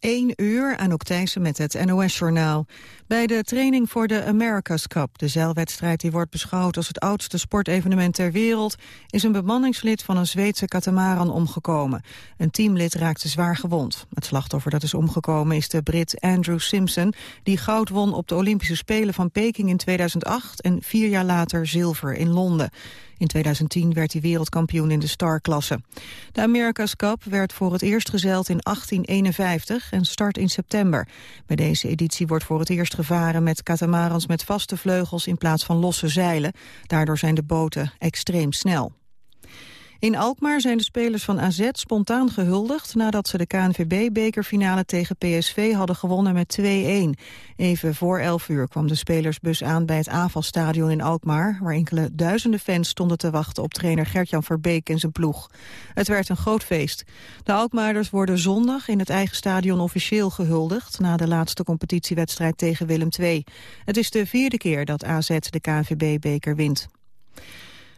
1 uur, Anouk Thijssen met het NOS-journaal. Bij de training voor de America's Cup, de zeilwedstrijd die wordt beschouwd als het oudste sportevenement ter wereld, is een bemanningslid van een Zweedse katamaran omgekomen. Een teamlid raakte zwaar gewond. Het slachtoffer dat is omgekomen is de Brit Andrew Simpson, die goud won op de Olympische Spelen van Peking in 2008 en vier jaar later zilver in Londen. In 2010 werd hij wereldkampioen in de starklasse. De America's Cup werd voor het eerst gezeild in 1851 en start in september. Bij deze editie wordt voor het eerst gevaren met catamarans met vaste vleugels in plaats van losse zeilen. Daardoor zijn de boten extreem snel. In Alkmaar zijn de spelers van AZ spontaan gehuldigd... nadat ze de KNVB-bekerfinale tegen PSV hadden gewonnen met 2-1. Even voor 11 uur kwam de spelersbus aan bij het aanvalstadion in Alkmaar... waar enkele duizenden fans stonden te wachten op trainer Gertjan Verbeek en zijn ploeg. Het werd een groot feest. De Alkmaarders worden zondag in het eigen stadion officieel gehuldigd... na de laatste competitiewedstrijd tegen Willem II. Het is de vierde keer dat AZ de KNVB-beker wint.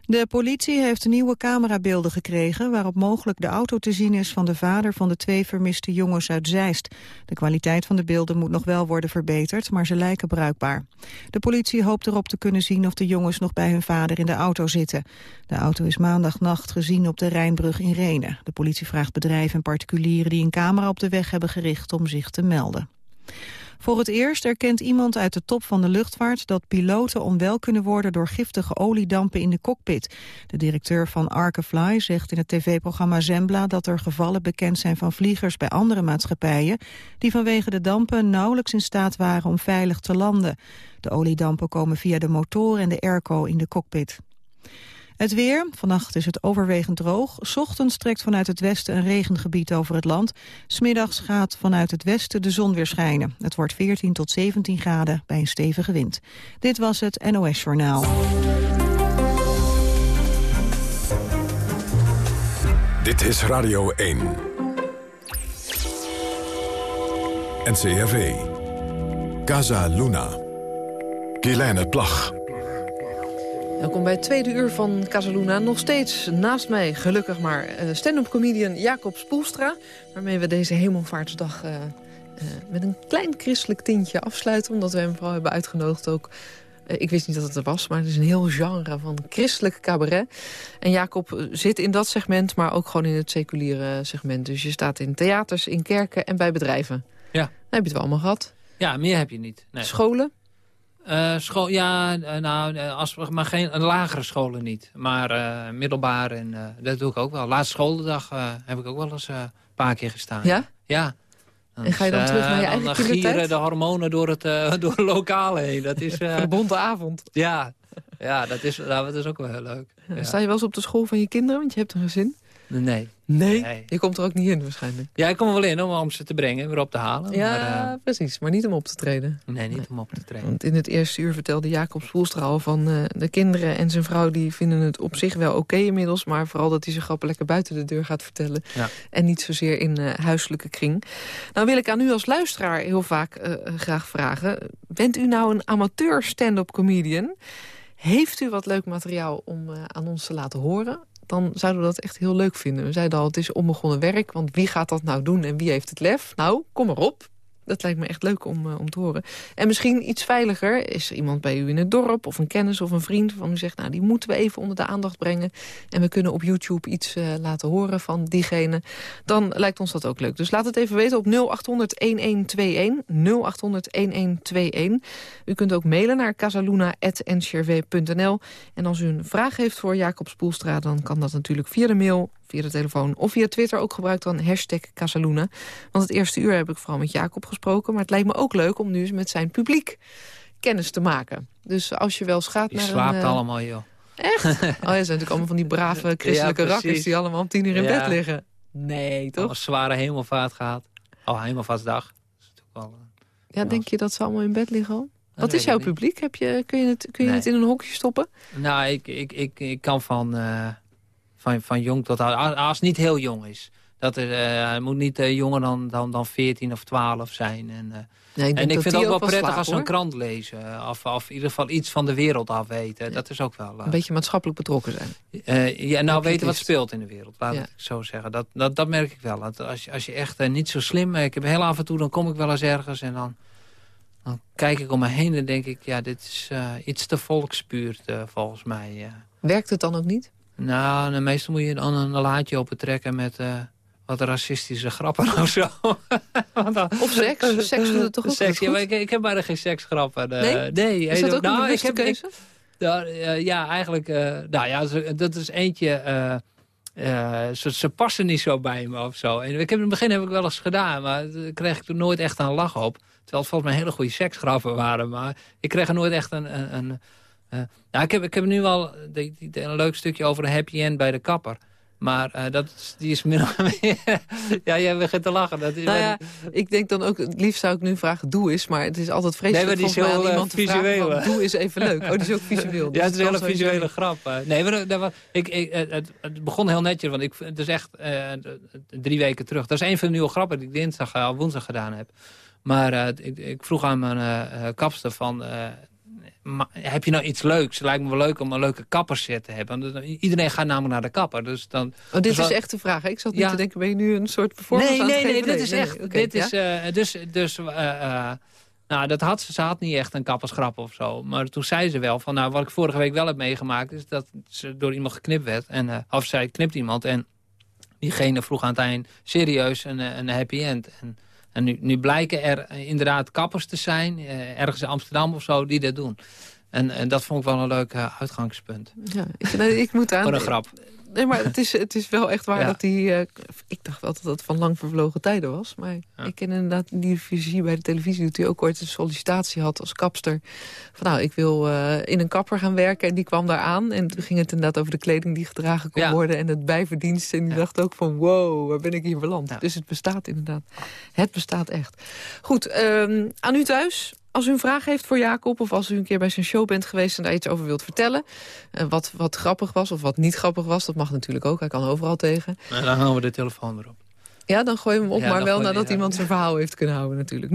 De politie heeft nieuwe camerabeelden gekregen... waarop mogelijk de auto te zien is van de vader van de twee vermiste jongens uit Zeist. De kwaliteit van de beelden moet nog wel worden verbeterd, maar ze lijken bruikbaar. De politie hoopt erop te kunnen zien of de jongens nog bij hun vader in de auto zitten. De auto is maandagnacht gezien op de Rijnbrug in Renen. De politie vraagt bedrijven en particulieren die een camera op de weg hebben gericht om zich te melden. Voor het eerst erkent iemand uit de top van de luchtvaart dat piloten onwel kunnen worden door giftige oliedampen in de cockpit. De directeur van Arkefly zegt in het tv-programma Zembla dat er gevallen bekend zijn van vliegers bij andere maatschappijen die vanwege de dampen nauwelijks in staat waren om veilig te landen. De oliedampen komen via de motor en de airco in de cockpit. Het weer. Vannacht is het overwegend droog. Ochtends trekt vanuit het westen een regengebied over het land. Smiddags gaat vanuit het westen de zon weer schijnen. Het wordt 14 tot 17 graden bij een stevige wind. Dit was het NOS Journaal. Dit is Radio 1. NCRV. Casa Luna. Kielijne Plag. Welkom bij het tweede uur van Casaluna. Nog steeds naast mij, gelukkig maar, uh, stand-up comedian Jacob Spoelstra... waarmee we deze hemelvaartsdag uh, uh, met een klein christelijk tintje afsluiten... omdat we hem vooral hebben uitgenodigd ook... ik wist niet dat het er was, maar het is een heel genre van christelijk cabaret. En Jacob zit in dat segment, maar ook gewoon in het seculiere segment. Dus je staat in theaters, in kerken en bij bedrijven. Ja. Dan heb je het wel allemaal gehad. Ja, meer heb je niet. Nee. Scholen? Uh, school, ja, uh, nou, als, maar geen lagere scholen niet. Maar uh, middelbaar, en dat doe ik ook wel. Laatste schooldag heb ik ook wel eens een paar keer gestaan. Ja? Ja. Dan, en ga je dan terug naar je eigen Dan gieren de hormonen door het, door de lokale heen. Dat is, een bonte avond. Ja, ja dat, is, nou, dat is ook wel heel leuk. Ja. Sta je wel eens op de school van je kinderen, want je hebt een gezin? Nee. Nee? Je komt er ook niet in waarschijnlijk. Ja, ik kom er wel in om, om ze te brengen, weer op te halen. Ja, maar, uh... precies. Maar niet om op te treden. Nee, niet nee. om op te treden. Want in het eerste uur vertelde Jacob Spoelstra al van uh, de kinderen en zijn vrouw... die vinden het op zich wel oké okay inmiddels... maar vooral dat hij zijn grappen lekker buiten de deur gaat vertellen. Ja. En niet zozeer in uh, huiselijke kring. Nou wil ik aan u als luisteraar heel vaak graag vragen... bent u nou een amateur stand-up comedian... Heeft u wat leuk materiaal om aan ons te laten horen? Dan zouden we dat echt heel leuk vinden. We zeiden al, het is onbegonnen werk, want wie gaat dat nou doen en wie heeft het lef? Nou, kom erop. Dat lijkt me echt leuk om, uh, om te horen. En misschien iets veiliger. Is er iemand bij u in het dorp of een kennis of een vriend... van u zegt, nou, die moeten we even onder de aandacht brengen... en we kunnen op YouTube iets uh, laten horen van diegene... dan lijkt ons dat ook leuk. Dus laat het even weten op 0800-1121. 0800-1121. U kunt ook mailen naar casaluna.ncrv.nl. En als u een vraag heeft voor Jacob Spoelstra... dan kan dat natuurlijk via de mail via de telefoon of via Twitter ook gebruikt dan hashtag Casaluna. Want het eerste uur heb ik vooral met Jacob gesproken. Maar het lijkt me ook leuk om nu eens met zijn publiek kennis te maken. Dus als je wel eens gaat naar slaapt een... uh... allemaal, joh. Echt? Oh ja, zijn natuurlijk allemaal van die brave christelijke Ja, rakkers... die allemaal om tien uur in Ja. bed liggen. Nee, Al toch? een zware hemelvaart gehad. Oh, hemelvaartsdag. Dat natuurlijk wel, eh, Ja, denk je dat ze allemaal in bed liggen al? Wat is jouw publiek? Heb je, kun je, het, kun je Nee. het in een hokje stoppen? Nou, ik, ik, ik, ik kan van, eh, van, van jong tot oud. Als het niet heel jong is. Dat er, hij moet niet jonger dan, dan, dan 14 of 12 zijn. En, ik en ik vind het ook wel prettig als ze een krant lezen. Of, of in ieder geval iets van de wereld afweten. Dat is ook wel... een beetje maatschappelijk betrokken zijn. ja, nou weten wat speelt in de wereld. Laat ik zo zeggen. Dat, dat, dat merk ik wel. Als, als je echt niet zo slim... Ik heb heel af en toe, dan kom ik wel eens ergens en dan dan kijk ik om me heen en denk ik... ja, dit is iets te volkspuur uh, volgens mij. Werkt het dan ook niet? Nou, meestal moet je dan een laadje opentrekken met wat racistische grappen of zo. of seks? Seks doet het toch ook seks, ja, maar ik, ik, heb bijna geen seksgrappen. nee? nee? Is dat ook nou, een ik heb, keuze? Ik, ja, eigenlijk... nou ja, dat is eentje... ze, ze, passen niet zo bij me of zo. En ik heb, in het begin heb ik wel eens gedaan, maar daar kreeg ik er nooit echt aan lachen op. Terwijl het volgens mij hele goede seksgrappen waren. Maar ik kreeg er nooit echt een... een, een nou, ik, heb, ik heb nu wel een leuk stukje over een happy end bij de kapper. Maar uh, dat, die is min ja, jij begint te lachen. Dat is nou ja, ik denk dan ook, het liefst zou ik nu vragen, doe eens. Maar het is altijd vreselijk nee, maar die is heel, iemand visueel, te vragen, doe eens even leuk. Oh, die is ook visueel. Dus ja, het is een hele visuele grap. Nee, maar dat, was, ik, ik, het, het, begon heel netjes, want ik, het is echt uh, drie weken terug. Dat is een van de nieuwe grappen die ik dinsdag al woensdag gedaan heb. Maar uh, ik, ik, vroeg aan mijn uh, kapster van... Uh, heb je nou iets leuks? Het lijkt me wel leuk om een leuke kapperset te hebben. Iedereen gaat namelijk naar de kapper. Dus dan, oh, dit is echt de vraag. Ik zat niet te denken, ben je nu een soort performance nee, aan nee, nee, nee, dit is echt... Okay, dit is, dus dus nou, dat had ze, ze had niet echt een kappersgrap of zo. Maar toen zei ze wel van, nou, wat ik vorige week wel heb meegemaakt... is dat ze door iemand geknipt werd. En, of zij knipt iemand en diegene vroeg aan het eind serieus een, een happy end. En en nu, nu blijken er inderdaad kappers te zijn, eh, ergens in Amsterdam of zo, die dat doen. En, en dat vond ik wel een leuk uh, uitgangspunt. Ja, ik, ik moet aan... Voor een grap. Nee, maar het is, het is wel echt waar dat die... Uh, ik dacht wel dat dat van lang vervlogen tijden was. Maar ik ken inderdaad die visie bij de televisie... dat hij ook ooit een sollicitatie had als kapster. Van nou, ik wil uh, in een kapper gaan werken. En die kwam daar aan. En toen ging het inderdaad over de kleding die gedragen kon worden... en het bijverdienst. En die dacht ook van wow, waar ben ik hier beland? Dus het bestaat inderdaad. Het bestaat echt. Goed, um, aan u thuis als u een vraag heeft voor Jacob... of als u een keer bij zijn show bent geweest en daar iets over wilt vertellen... Uh, wat, wat grappig was of wat niet grappig was, dat mag natuurlijk ook. Hij kan overal tegen. En dan gaan we de telefoon erop. Ja, dan gooi je hem op, maar wel nadat iemand zijn verhaal heeft kunnen houden natuurlijk. 0800-1121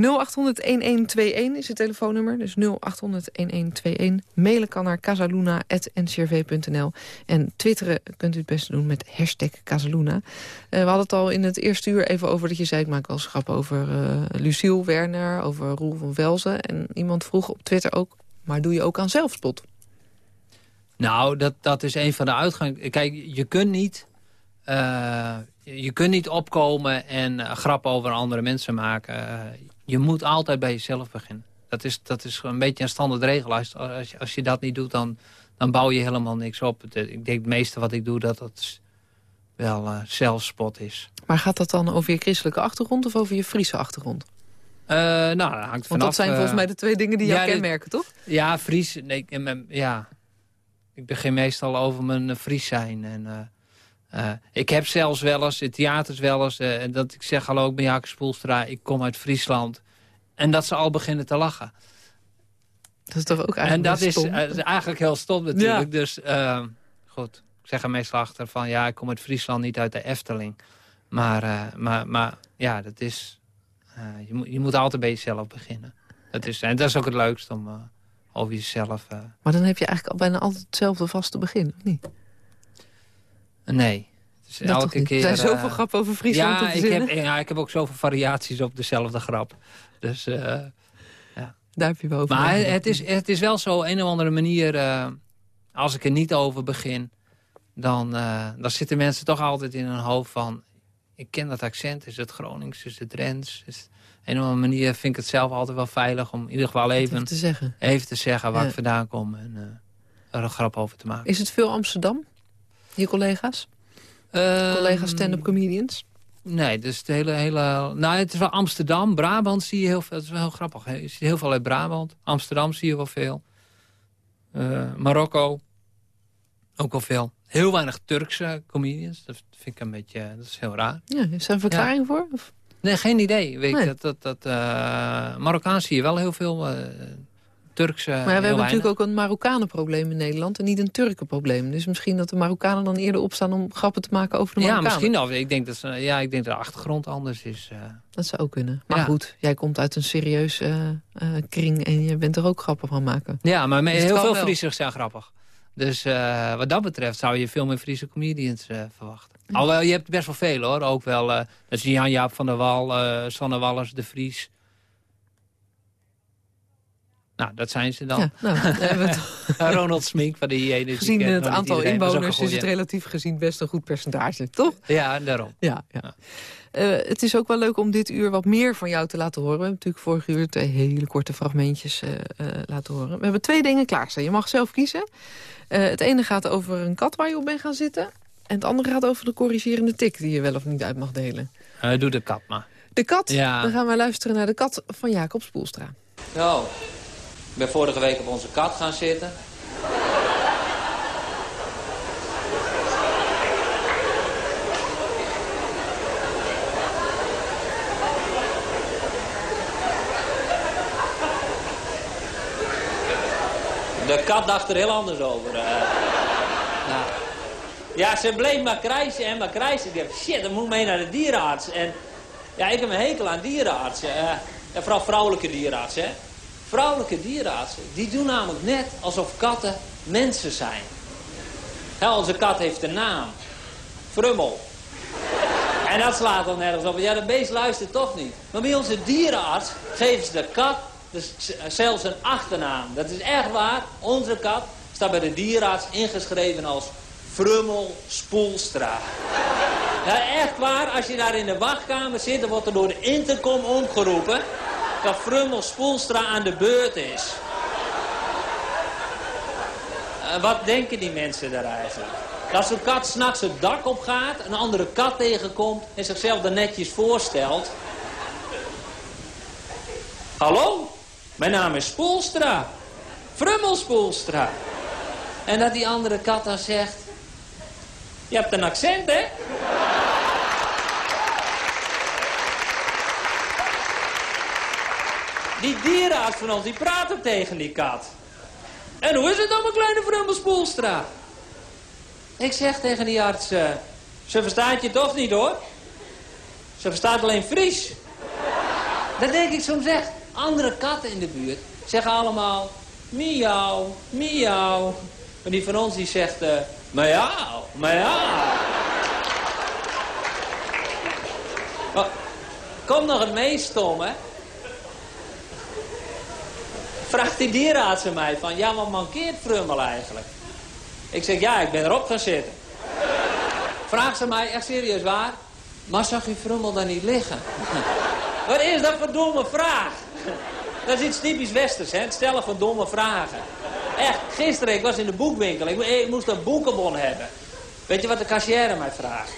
is het telefoonnummer, dus 0800-1121. Mailen kan naar casaluna.ncrv.nl. En twitteren kunt u het beste doen met hashtag Casaluna. Uh, we hadden het al in het eerste uur even over dat je zei... ik maak wel schap over uh, Luciel Werner, over Roel van Velzen. En iemand vroeg op Twitter ook, maar doe je ook aan zelfspot? Nou, dat, dat is een van de uitgangen. Kijk, je kunt niet... Uh, je kunt niet opkomen en uh, grappen over andere mensen maken. Uh, je moet altijd bij jezelf beginnen. Dat is, dat is een beetje een standaard regel. Als, als, je, als je dat niet doet, dan, dan bouw je helemaal niks op. Ik denk het meeste wat ik doe, dat dat wel zelfspot is. Maar gaat dat dan over je christelijke achtergrond of over je Friese achtergrond? nou, dat hangt vanaf. Want dat zijn volgens mij de twee dingen die jou kenmerken, toch? Ja, Fries. Nee, ja. Ik begin meestal over mijn Fries zijn en... Uh, ik heb zelfs wel eens, in theaters wel eens, uh, dat ik zeg hallo, ik ben Jaak Spoelstra, ik kom uit Friesland. En dat ze al beginnen te lachen. Dat is toch ook eigenlijk En dat is, uh, eigenlijk heel stom natuurlijk. Ja. Dus goed, ik zeg er meestal achter van ja, ik kom uit Friesland, niet uit de Efteling. Maar, maar, maar ja, dat is, je, moet, je moet altijd bij jezelf beginnen. Dat is, en dat is ook het leukste om over jezelf... maar dan heb je eigenlijk al bijna altijd hetzelfde vaste begin, of niet? Nee. Dus elke keer, er zijn zoveel uh, grappen over Friesland ja, ik heb, ja, ik heb ook zoveel variaties op dezelfde grap. Dus, uh, ja. Daar heb je wel over. Maar het is, het is wel zo, een of andere manier... Uh, als ik er niet over begin... Dan, dan zitten mensen toch altijd in hun hoofd van... Ik ken dat accent, is het Gronings, is het Drents? Is, een of andere manier vind ik het zelf altijd wel veilig... om in ieder geval even, even te zeggen, even te zeggen waar ja. ik vandaan kom... en er een grap over te maken. Is het veel Amsterdam? Je collega's? Uh, collega's stand-up comedians? Nee, dus het hele, hele... Nou, het is wel Amsterdam, Brabant zie je heel veel. Het is wel heel grappig. Hè? Je ziet heel veel uit Brabant. Amsterdam zie je wel veel. Uh, Marokko. Ook wel veel. Heel weinig Turkse comedians. Dat vind ik een beetje... Dat is heel raar. Ja, is daar een verklaring ja. voor? Of? Nee, geen idee. Weet nee. dat, dat, dat, uh, Marokkaans zie je wel heel veel. Uh, Turkse Maar ja, we hebben natuurlijk ook een Marokkanenprobleem in Nederland... en niet een Turkenprobleem. Dus misschien dat de Marokkanen dan eerder opstaan... om grappen te maken over de Marokkanen. Ja, misschien al. Ik denk dat, ze, ja, ik denk dat de achtergrond anders is. Uh... Dat zou ook kunnen. Maar goed, jij komt uit een serieus uh, kring... en je bent er ook grappen van maken. Ja, maar dus heel veel Friesers zijn grappig. Dus wat dat betreft zou je veel meer Friese comedians verwachten. Alhoewel, je hebt best wel veel hoor. Ook wel, dat is Jan-Jaap van der Wal, Sanne Wallers, De Vries... Nou, dat zijn ze dan. Ja, nou, Ronald Smink van de hygiëne. Gezien het aantal inwoners is het relatief gezien best een goed percentage, toch? Ja, daarom. Ja, ja. Uh, het is ook wel leuk om dit uur wat meer van jou te laten horen. We hebben natuurlijk vorige uur twee hele korte fragmentjes uh, uh, laten horen. We hebben twee dingen klaarstaan. Je mag zelf kiezen. het ene gaat over een kat waar je op bent gaan zitten. En het andere gaat over de corrigerende tik die je wel of niet uit mag delen. doe de kat maar. De kat? Ja. Dan gaan we luisteren naar de kat van Jacob Spoelstra. Nou, ben vorige week op onze kat gaan zitten. De kat dacht er heel anders over. Uh, nou. Ja, ze bleef maar krijsen en maar krijsen. Ik dacht, shit, dan moet ik mee naar de dierenarts. En ja, ik heb een hekel aan dierenartsen. En vooral vrouwelijke dierenartsen, hè. Vrouwelijke dierenartsen, die doen namelijk net alsof katten mensen zijn. onze kat heeft een naam. Frummel. En dat slaat dan nergens op. Ja, de beest luistert toch niet. Maar bij onze dierenarts geven ze de kat dus zelfs een achternaam. Dat is echt waar. Onze kat staat bij de dierenarts ingeschreven als Frummel Spoelstra. Ja, echt waar. Als je daar in de wachtkamer zit, dan wordt er door de intercom omgeroepen dat Frummel Spoelstra aan de beurt is. Uh, wat denken die mensen daar eigenlijk? Dat zo'n kat s'nachts het dak op gaat, een andere kat tegenkomt en zichzelf er netjes voorstelt. Hallo, mijn naam is Spoelstra. Frummel Spoelstra. En dat die andere kat dan zegt... Je hebt een accent, hè? Die dierenarts van ons, die praat ook tegen die kat. En hoe is het dan, mijn kleine Frummelspoelstra? Ik zeg tegen die arts, uh, ze verstaat je toch niet, hoor? Ze verstaat alleen Fries. Dat denk ik soms echt. Andere katten in de buurt zeggen allemaal... Miauw, miauw. Maar die van ons die zegt... Uh, miauw, miauw. Oh, kom nog een meestom, hè? Vraagt die dierenarts aan mij van, ja, wat mankeert Frummel eigenlijk? Ik zeg, ja, ik ben erop gaan zitten. Vraagt ze mij, echt serieus waar? Maar zag je Frummel dan niet liggen? wat is dat voor domme vraag? Dat is iets typisch westers, hè? het stellen van domme vragen. Echt, gisteren, ik was in de boekwinkel, ik, moest een boekenbon hebben. Weet je wat de cashier mij vraagt?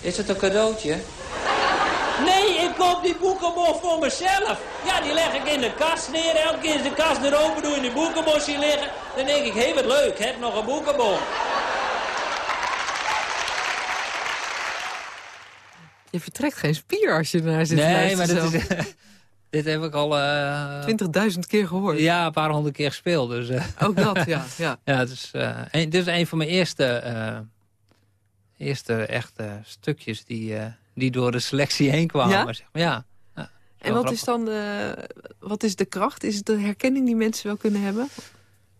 Is het een cadeautje? Nee, ik koop die boekenbon voor mezelf. Ja, die leg ik in de kast neer. Elke keer is de kast er open, doe in die boekenbon zien liggen. Dan denk ik, hé, hey, wat leuk, heb nog een boekenbon. Je vertrekt geen spier als je naar zit Nee, maar dit, is, dit heb ik al... Uh, eh, 20.000 keer gehoord. Ja, een paar honderd keer gespeeld. Dus, uh, Ook dat, ja. Ja, ja het is, uh, een, dit is een van mijn eerste, eerste echte stukjes die die door de selectie heen kwamen. Ja? Zeg maar. ja. ja en wat is dan de, wat is de kracht? Is het de herkenning die mensen wel kunnen hebben?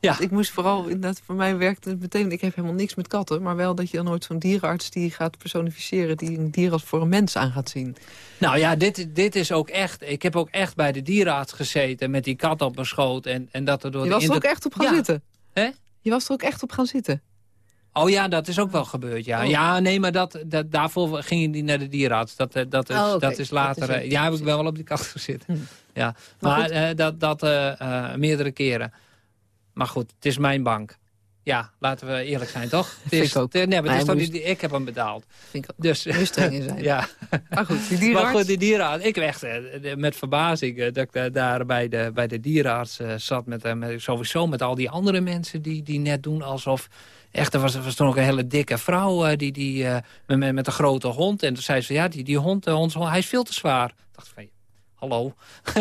Ja. ik moest vooral, inderdaad, voor mij werkt het meteen... ik heb helemaal niks met katten, maar wel dat je dan nooit zo'n dierenarts... die gaat personificeren, die een dier als voor een mens aan gaat zien. Nou ja, dit, dit is ook echt... Ik heb ook echt bij de dierenarts gezeten met die kat op mijn schoot. En, en dat er door je was er ook echt op gaan zitten? Hè? Je was er ook echt op gaan zitten? Oh ja, dat is ook wel gebeurd, ja. Oh. Ja, nee, maar dat, dat, daarvoor ging hij naar de dierenarts. Dat, eh, dat, is, oh, dat is later... Dat is eh, ja, heb ik wel op die kast gezeten. Hm. Ja. Maar, uh, dat, dat meerdere keren. Maar goed, het is mijn bank. Ja, laten we eerlijk zijn, toch? Het is, ook. Nee, maar het is moest... die, ik heb hem betaald. Vind ik ook. Dus, streng in zijn. ja. Maar goed, die dierenarts... Maar goed, die dierenarts... Ik echt met verbazing dat ik daar bij de, bij de dierenarts zat. Met, met, sowieso met al die andere mensen die, die net doen alsof Echt, er was, was toen ook een hele dikke vrouw uh, die, die, uh, met, met een grote hond. En toen zei ze, ja, die, die hond, uh, ons, hij is veel te zwaar. Ik dacht van, hallo.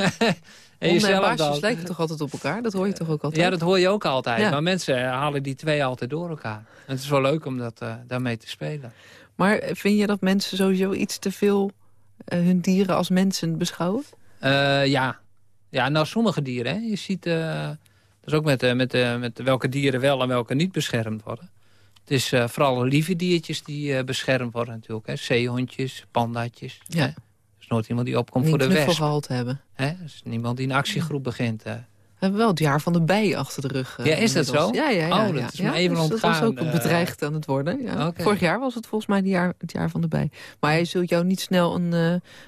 en jezelf en baasjes lijken toch altijd op elkaar? Dat hoor je toch ook altijd? Ja, dat hoor je ook altijd. Ja. Maar mensen halen die twee altijd door elkaar. En het is wel leuk om dat, eh, daarmee te spelen. Maar vind je dat mensen sowieso iets te veel eh, hun dieren als mensen beschouwen? Eh, ja. ja, nou sommige dieren. Hè. Je ziet, eh, is ook met, eh, met, eh, met welke dieren wel en welke niet beschermd worden. Het is eh, vooral lieve diertjes die beschermd worden natuurlijk. Hè. Zeehondjes, pandaatjes. Ja. Hè. Er is nooit iemand die opkomt Die voor de wesp. knuffelgehalte hebben. Hè. Er is niemand die een actiegroep begint. eh. We hebben wel het jaar van de bij achter de rug. Ja, is dat inmiddels. zo? Ja, ja, ja. Oh, dat ja. is Ja, even dus Dat was ook bedreigd aan het worden. Ja. Vorig jaar was het volgens mij het jaar, het jaar van de bij. Maar je zult jou niet snel een,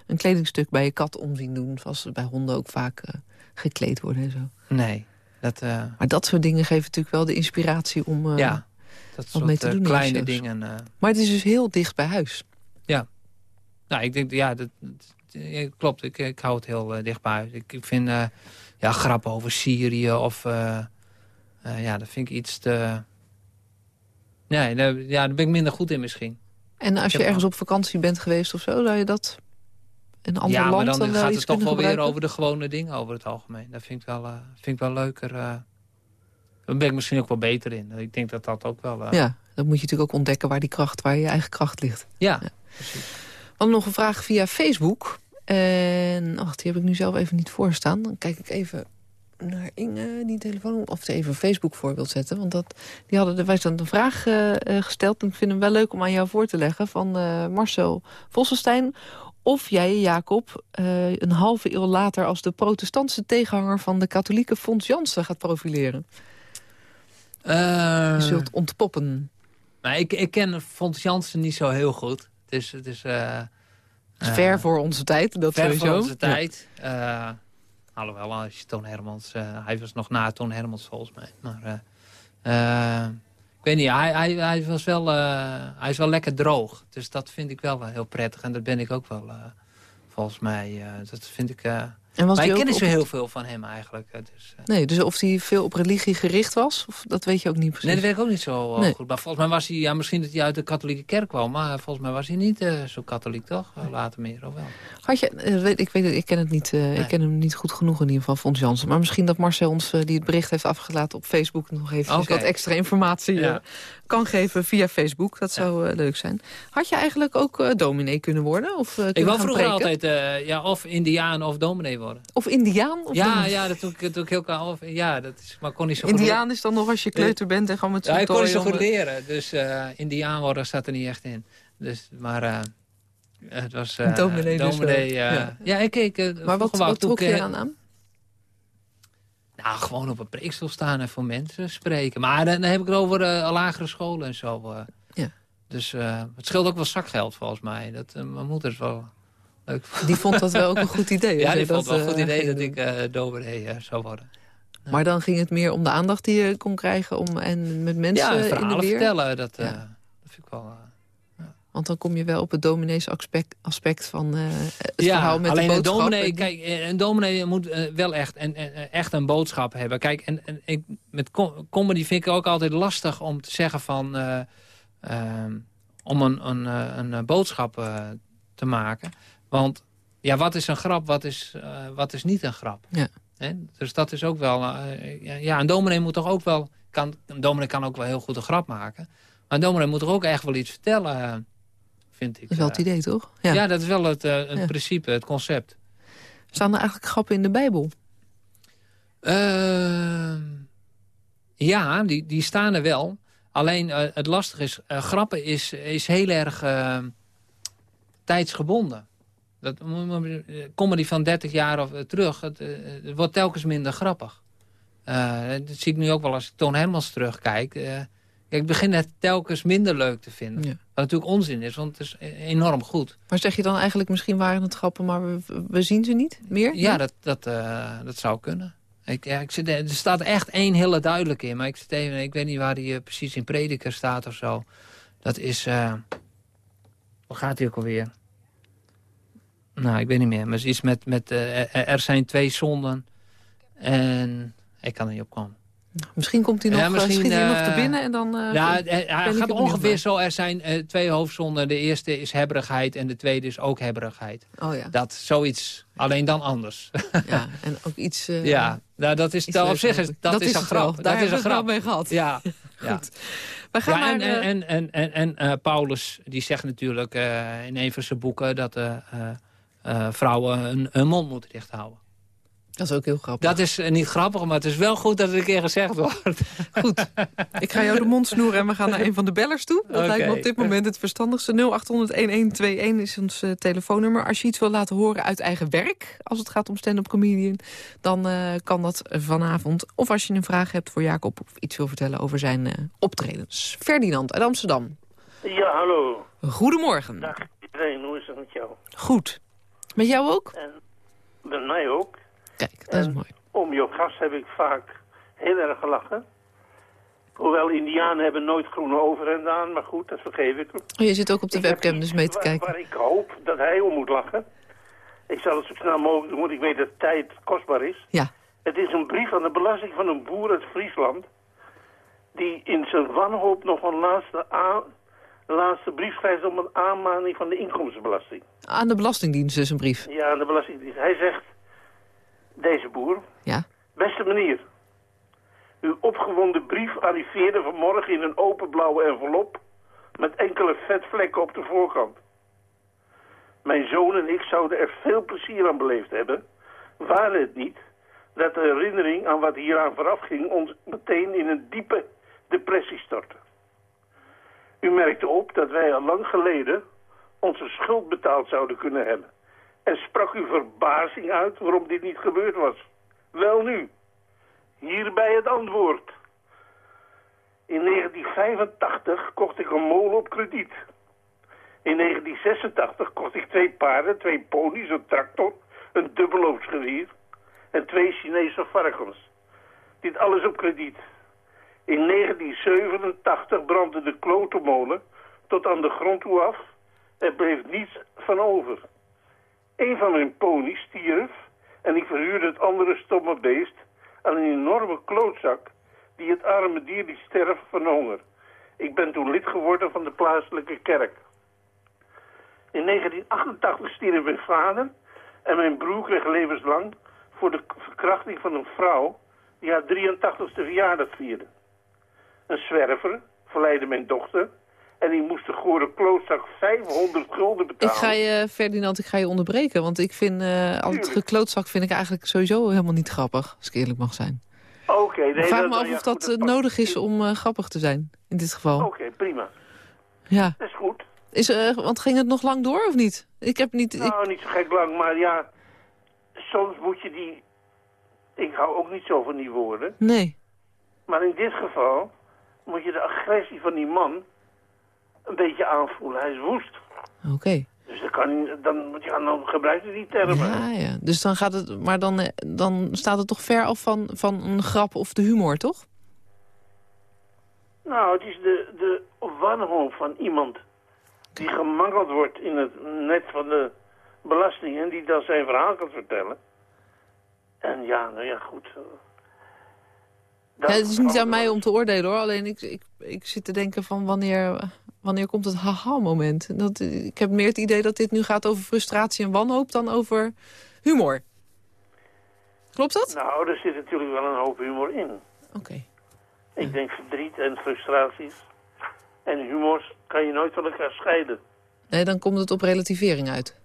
een kledingstuk bij je kat omzien doen. Zoals bij honden ook vaak gekleed worden en zo. Nee. Dat, eh, Maar dat soort dingen geven natuurlijk wel de inspiratie om... eh, ja, dat soort mee te eh, doen kleine dingen. Maar het is dus heel dicht bij huis. Nou, ik denk, ja, dat, dat- ja, klopt. Ik, ik hou het heel uh, dicht bij huis. Ik, ik vind uh, ja, grappen over Syrië of... Uh, uh, ja, dat vind ik iets te... Nee, daar, ja, daar ben ik minder goed in misschien. En als je ergens op vakantie bent geweest of zo, zou je dat een ander ja, land maar dan, dan wel gaat het toch wel gebruiken? weer over de gewone dingen over het algemeen. Dat vind ik wel, uh, vind ik wel leuker. Uh, daar ben ik misschien ook wel beter in. Ik denk dat dat ook wel... Uh... Ja, dan moet je natuurlijk ook ontdekken waar die kracht, waar je eigen kracht ligt. Ja, ja. precies. Hadden nog een vraag via Facebook. En ach, die heb ik nu zelf even niet voorstaan. Dan kijk ik even naar Inge, die telefoon. Of even een Facebook voorbeeld zetten. Want dat, die hadden de, wij dan een vraag uh, gesteld. En ik vind hem wel leuk om aan jou voor te leggen. Van uh, Marcel Vossenstein. Of jij, Jacob, uh, een halve eeuw later... als de protestantse tegenhanger van de katholieke Fons Jansen gaat profileren. Uh, Je zult ontpoppen. Nou, ik, ik ken Fons Jansen niet zo heel goed. Het is... Het is uh, ver voor onze tijd, dat ver sowieso. voor onze tijd. Ja. alhoewel, als je Toon Hermans... hij was nog na Toon Hermans volgens mij. Maar... ik weet niet, hij, hij, hij, was wel, uh, hij is wel lekker droog. Dus dat vind ik wel heel prettig. En dat ben ik ook wel, uh, volgens mij. Uh, dat vind ik... en was maar ik ken niet op... zo heel veel van hem eigenlijk. Dus, nee, dus of hij veel op religie gericht was, of, dat weet je ook niet precies? Nee, dat weet ik ook niet zo nee. goed. Maar volgens mij was hij, ja, misschien dat hij uit de katholieke kerk kwam. Maar volgens mij was hij niet zo katholiek, toch? Later meer, of wel? Had je, weet, ik, weet, ik ken het niet, nee. ik ken hem niet goed genoeg in ieder geval, Fons Jansen. Maar misschien dat Marcel ons, die het bericht heeft afgelaten op Facebook... nog even okay. wat extra informatie ja. Kan geven via Facebook. Dat zou ja. leuk zijn. Had je eigenlijk ook uh, dominee kunnen worden? Of, uh, ik wou vroeger preken? altijd uh, ja, of indiaan of dominee worden. Of indiaan? Of ja, ja, dat doe ik, doe ik heel of, Ja, dat is, maar kon niet zo Indiaan goed is dan nog als je kleuter bent en gewoon met Ja, ik kon niet zo goed leren. Dus uh, indiaan worden staat er niet echt in. Dus, maar... Uh, het was uh, dominee. dominee dus ja. ja, ik keek. maar wat, wat trok je aan aan? Nou, gewoon op een preekstoel staan en voor mensen spreken. Maar dan, heb ik het over uh, lagere scholen en zo. Uh. Ja. Dus uh, het scheelt ook wel zakgeld volgens mij. Dat, mijn moeder is wel leuk. Die vond dat wel ook een goed idee. ja, die vond dat, wel een goed idee dat ik dominee zou worden. Maar dan ging het meer om de aandacht die je kon krijgen om, en met mensen ja, verhalen in de weer. vertellen. Dat, ja. dat vind ik wel... Want dan kom je wel op het dominees aspect, aspect van uh, het ja, verhaal met alleen de boodschap. Een dominee, kijk, een dominee moet uh, wel echt, en, en, echt een boodschap hebben. Kijk, en, en ik, met comedy vind ik ook altijd lastig om te zeggen van... Uh, om een, een, een boodschap te maken. Want ja, wat is een grap, wat is, wat is niet een grap? Ja. Dus dat is ook wel... ja, een dominee moet toch ook wel... Kan, een dominee kan ook wel heel goed een grap maken. Maar een dominee moet toch ook echt wel iets vertellen vind ik. Dat is wel het idee, toch? Ja, ja dat is wel het, uh, het ja. principe, het concept. Staan er eigenlijk grappen in de Bijbel? Uh, ja, die, die staan er wel. Alleen uh, het lastige is, uh, grappen is, is heel erg tijdsgebonden. Dat, comedy van 30 jaar of, terug, het, het, wordt telkens minder grappig. dat zie ik nu ook wel als ik Toon Hermans terugkijk. Ik begin het telkens minder leuk te vinden. Ja. Wat natuurlijk onzin is, want het is enorm goed. Maar zeg je dan eigenlijk, misschien waren het grappen, maar we, we zien ze niet meer? Ja, dat, dat, uh, dat zou kunnen. Ik, ja, ik zit, er staat echt één hele duidelijk in. Maar ik, zit even, ik weet niet waar die uh, precies in prediker staat of zo. Dat is... Uh, hoe gaat die ook alweer? Nou, ik weet niet meer. Maar het is iets met... met er zijn twee zonden. En ik kan er niet op komen. Misschien komt hij nog, Ja, ja, misschien, hij nog te eh, binnen en dan... eh, Ja, eh, hij gaat ongeveer zo. Er zijn eh, twee hoofdzonden. De eerste is hebberigheid en de tweede is ook hebberigheid. Oh ja, Dat zoiets, alleen dan anders. ja. En ook iets... eh, ja, nou, dat is dat op zich is, dat is een het wel. grap. Daar Dat is een wel grap. mee gehad. Ja. Goed. We gaan Ja, naar... en, de- en, en, en, en, en eh, Paulus die zegt natuurlijk eh, in een van zijn boeken... dat eh, eh, eh, vrouwen hun, hun mond moeten dicht houden. Dat is ook heel grappig. Dat is eh, niet grappig, maar het is wel goed dat het een keer gezegd wordt. Goed. Ik ga jou de mond snoeren en we gaan naar een van de bellers toe. Dat lijkt me op dit moment het verstandigste. 0800-1121 is ons eh, telefoonnummer. Als je iets wil laten horen uit eigen werk... als het gaat om stand-up comedian... dan eh, kan dat vanavond. Of als je een vraag hebt voor Jacob... of iets wil vertellen over zijn eh, optredens. Ferdinand uit Amsterdam. Ja, hallo. Goedemorgen. Dag iedereen, hoe is het met jou? Goed. Met jou ook? En met mij ook. Kijk, dat is En mooi. Om jouw gast heb ik vaak heel erg gelachen. Hoewel Indianen hebben nooit groene overhemden aan, maar goed, dat vergeef ik hem. Oh, je zit ook op de Ik webcam dus mee te waar, kijken. Waar ik hoop dat hij om moet lachen. Ik zal het zo snel mogelijk doen, want ik weet dat tijd kostbaar is. Ja. Het is een brief aan de belasting van een boer uit Friesland... die in zijn wanhoop nog een laatste, laatste brief schrijft om een aanmaning van de inkomstenbelasting. Aan de Belastingdienst dus een brief. Ja, aan de Belastingdienst. Hij zegt, deze boer, Ja. beste meneer, uw opgewonden brief arriveerde vanmorgen in een open blauwe envelop met enkele vetvlekken op de voorkant. Mijn zoon en ik zouden er veel plezier aan beleefd hebben, waren het niet dat de herinnering aan wat hieraan vooraf ging ons meteen in een diepe depressie stortte. U merkte op dat wij al lang geleden onze schuld betaald zouden kunnen hebben. En sprak uw verbazing uit waarom dit niet gebeurd was. Wel nu, hierbij het antwoord. In 1985 kocht ik een molen op krediet. In 1986 kocht ik twee paarden, twee ponies, een tractor, een dubbelloopsgeweer en twee Chinese varkens. Dit alles op krediet. In 1987 brandde de klotenmolen tot aan de grond toe af. Er bleef niets van over. Een van mijn ponies stierf en ik verhuurde het andere stomme beest aan een enorme klootzak die het arme dier die sterft van honger. Ik ben toen lid geworden van de plaatselijke kerk. In 1988 stierf mijn vader en mijn broer kreeg levenslang voor de verkrachting van een vrouw die haar 83ste verjaardag vierde. Een zwerver verleidde mijn dochter en die moest de gore klootzak 500 gulden Ik betalen. ga je, Ferdinand, ik ga je onderbreken. Want ik vind, eh al het geklootzak vind ik eigenlijk sowieso helemaal niet grappig. Als ik eerlijk mag zijn. Oké, nee, ik vraag me af ja, of dat eh, nodig is om eh, grappig te zijn. In dit geval. Oké, prima. Ja. Dat is goed. Is, eh, want ging het nog lang door of niet? Ik heb niet... Ik, Nou, niet zo gek lang, maar ja, soms moet je die... Ik hou ook niet zo van die woorden. nee. Maar in dit geval moet je de agressie van die man een beetje aanvoelen. Hij is woest. Oké. Dus dan, kan, dan, moet je, dan gebruik je die termen. Ja, ja. Dus dan gaat het... Maar dan, eh, dan staat het toch ver af van, van een grap of de humor, toch? Nou, het is de, de wanhoop van iemand die gemangeld wordt in het net van de belasting en die dan zijn verhaal kan vertellen. En ja, nou ja, goed. dat- Ja, het is niet aan mij om te oordelen, hoor. Alleen ik, ik, ik zit te denken van wanneer, wanneer komt het haha-moment. Dat, ik heb meer het idee dat dit nu gaat over frustratie en wanhoop... dan over humor. Klopt dat? Nou, er zit natuurlijk wel een hoop humor in. Oké. Ik denk verdriet en frustraties en humor kan je nooit van elkaar scheiden. Nee, dan komt het op relativering uit.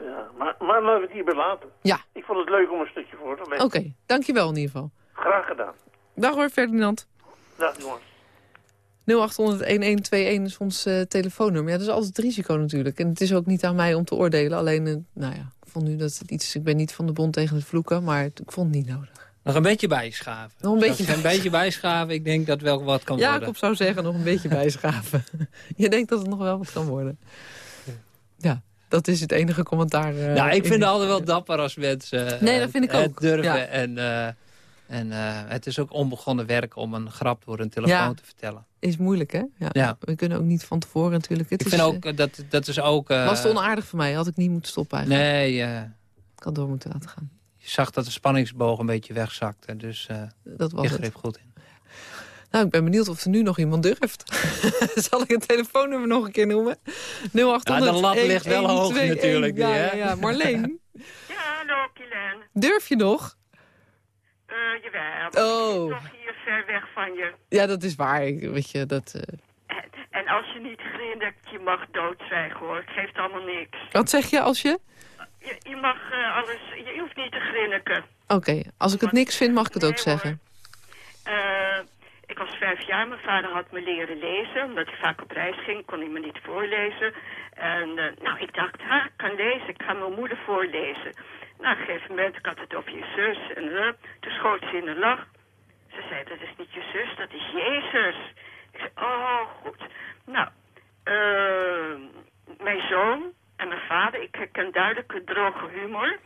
Ja, maar, maar laten we het hierbij laten. Ja, Ik vond het leuk om een stukje voor te lezen. oké. Dankjewel in ieder geval. Graag gedaan. Dag hoor, Ferdinand. Dag jongens. 0800-1121 is ons eh, telefoonnummer. Ja, dat is altijd het risico natuurlijk. En het is ook niet aan mij om te oordelen. Alleen, eh, nou ja, ik vond nu dat het iets. Ik ben niet van de bond tegen het vloeken, maar het- ik vond het niet nodig. Nog een beetje bijschaven. Nog een beetje zeggen, een beetje bijschaven. Ik denk dat wel wat kan worden. Jacob zou zeggen nog een beetje bijschaven. Je denkt dat het nog wel wat kan worden. Ja, dat is het enige commentaar. eh, nou, ik in vind het altijd wel dapper als mensen Nee, dat vind ik ook. durven. Ja. En, en eh, het is ook onbegonnen werk om een grap door een telefoon Ja. te vertellen. Is moeilijk, hè? Ja. Ja. We kunnen ook niet van tevoren natuurlijk. Het Ik is, vind ook, eh, dat, dat is ook... eh, was het onaardig voor mij. Had ik niet moeten stoppen eigenlijk. Nee, eh, Ik had door moeten laten gaan. je zag dat de spanningsboog een beetje wegzakte. Dus eh Dat was je het. greep goed in. Nou, ik ben benieuwd of er nu nog iemand durft. Zal ik het telefoonnummer nog een keer noemen? 0800 Ja, de lat ligt wel hoog natuurlijk, Ja, hè? ja, ja. Marleen, Ja, hallo, Kilen. durf je nog? Eh jawel. Oh. Ik toch hier ver weg van je. Ja, dat is waar. Ik- Weet je, dat... eh, En, en als je niet grinnikt, je mag doodzwijgen hoor. Het geeft allemaal niks. Wat zeg je als je... Je, je mag eh, alles, je hoeft niet te grinniken. Oké, als ik het niks vind, mag ik het ook zeggen. Ik was vijf jaar, mijn vader had me leren lezen. Omdat hij vaak op reis ging, kon hij me niet voorlezen. En nou, ik dacht, ha, ik kan lezen, ik ga mijn moeder voorlezen. Nou, een gegeven moment, ik had het over je zus. En uh, toen schoot ze in de lach. Ze zei, dat is niet je zus, dat is Jezus. Ik zei, oh, goed. Nou, eh, mijn zoon en mijn vader, ik duidelijk een droge humor.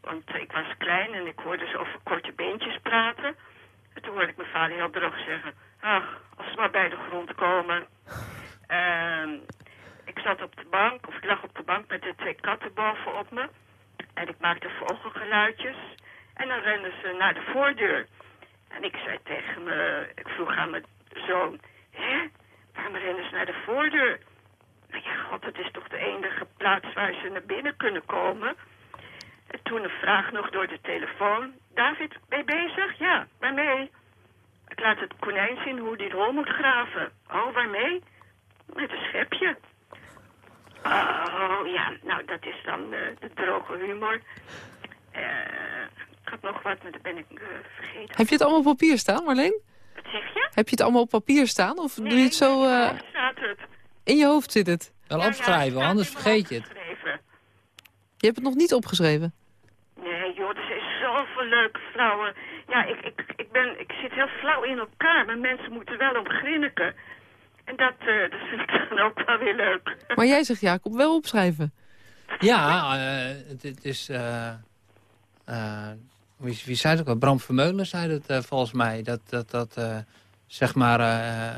Want ik was klein en ik hoorde ze over korte beentjes praten. En toen hoorde ik mijn vader heel droog zeggen... Ach, als ze maar bij de grond komen. Ehm, ik zat op de bank, of ik lag op de bank met de twee katten bovenop me. En ik maakte vogelgeluidjes. En dan renden ze naar de voordeur. En ik zei tegen me, ik vroeg aan mijn zoon... Hè, waarom rennen ze naar de voordeur? Nou ja, god, het is toch de enige plaats waar ze naar binnen kunnen komen... En toen een vraag nog door de telefoon. David, ben je bezig? Ja, waarmee? Ik laat het konijn zien hoe die hol moet graven. Oh, waarmee? Met een schepje. Oh, ja, nou, dat is dan eh, de droge humor. Eh, ik had nog wat, maar dat ben ik eh, vergeten. Heb je het allemaal op papier staan, Marleen? Wat zeg je? Heb je het allemaal op papier staan? Of doe je het zo... eh, staat het? in je hoofd zit het? Wel Ja, ja, opschrijven, anders vergeet je het. Je hebt het nog niet opgeschreven. Nee, joh, er zijn zoveel leuke vrouwen. Ja, ik, ik, ik, ben, ik zit heel flauw in elkaar, maar mensen moeten wel om grinniken. En dat, eh, dat vind ik dan ook wel weer leuk. Maar jij zegt, ja, ik kom wel opschrijven. Ja, eh, het, het is... eh, eh, wie, wie zei het ook al? Bram Vermeulen zei het eh, volgens mij. Dat, dat, dat eh, zeg maar... eh,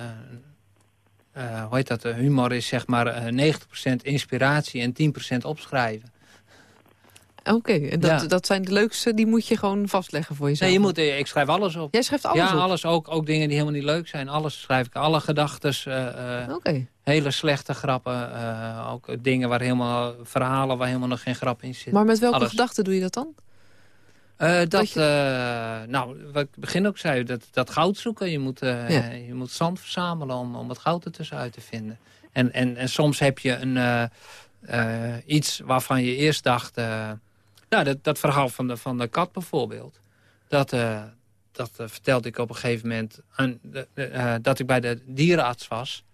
eh, hoe heet dat? humor is zeg maar eh, 90% inspiratie en 10% opschrijven. Oké, en dat, Ja. dat zijn de leukste, die moet je gewoon vastleggen voor jezelf. Nee, je moet, eh, ik schrijf alles op. Jij schrijft alles ja, op? alles. Ook, ook dingen die helemaal niet leuk zijn. Alles schrijf ik. Alle gedachten. Oké. hele slechte grappen. eh, ook dingen waar helemaal... Verhalen waar helemaal nog geen grap in zit. Maar met welke gedachten doe je dat dan? Eh, dat, je- eh, nou, wat ik begin ook zei, dat, dat goud zoeken. Je moet, eh, Ja. je moet zand verzamelen om, om het goud ertussenuit te vinden. En, en, en soms heb je een, eh, eh, iets waarvan je eerst dacht... nou, dat, dat verhaal van de, van de kat bijvoorbeeld. Dat, eh, dat eh, vertelde ik op een gegeven moment... Aan, eh, dat ik bij de dierenarts was.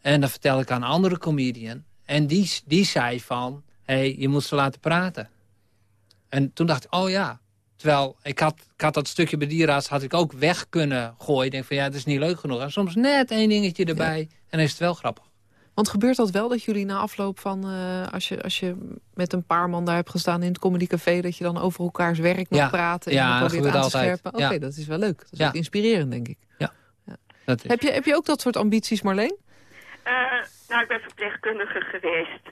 En dat vertelde ik aan een andere comedian. En die, die zei van, hey, je moet ze laten praten. En toen dacht ik, oh ja. Terwijl ik had, ik had dat stukje bij dierenarts had ik ook weg kunnen gooien. Ik denk van ja, het is niet leuk genoeg. En soms net één dingetje erbij en dan is het wel grappig. Want gebeurt dat wel dat jullie na afloop van... eh, als, je, als je met een paar man daar hebt gestaan in het comedycafé... dat je dan over elkaars werk mag Ja. praten Ja, en dat probeert aan te altijd. scherpen? Oké, Ja. dat is wel leuk. Dat is Ja. ook inspirerend, denk ik. Dat is. Heb je, heb je ook dat soort ambities, Marleen? Eh, nou, ik ben verpleegkundige geweest.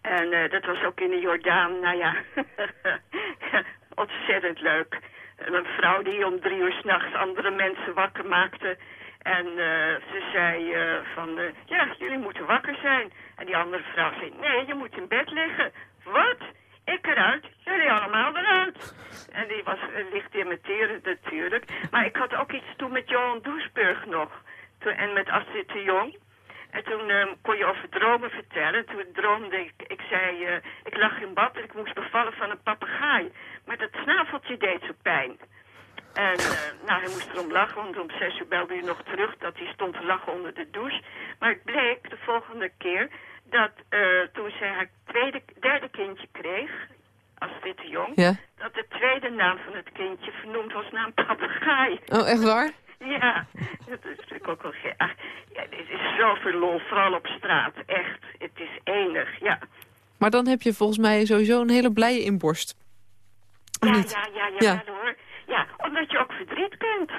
En eh, dat was ook in de Jordaan. Nou ja, ontzettend leuk. Een vrouw die om drie uur s'nachts andere mensen wakker maakte. En eh, ze zei eh, van, eh, ja, jullie moeten wakker zijn. En die andere vrouw zei, nee, je moet in bed liggen. Wat? Ik eruit, jullie allemaal eruit. En die was licht imiterend natuurlijk. Maar ik had ook iets toen met Johan Doesburg nog. Toen, en met Astrid de Jong. En toen kon je over dromen vertellen. Toen droomde ik, ik zei, ik lag in bad en ik moest bevallen van een papegaai. Maar dat snaveltje deed zo pijn. En eh, nou, hij moest erom lachen, want om zes uur belde hij nog terug dat hij stond te lachen onder de douche. Maar het bleek de volgende keer dat eh, toen zij haar tweede, derde kindje kreeg, Astrid de Jong, Ja. dat de tweede naam van het kindje vernoemd was naar een papegaai. Oh, echt waar? Ja, dat is natuurlijk ook wel gek. Ja, dit is zoveel lol, vooral op straat. Echt, het is enig, ja. Maar dan heb je volgens mij sowieso een hele blije inborst. Ja, ja, ja, Ja. hoor. Ja, omdat je ook verdriet kent.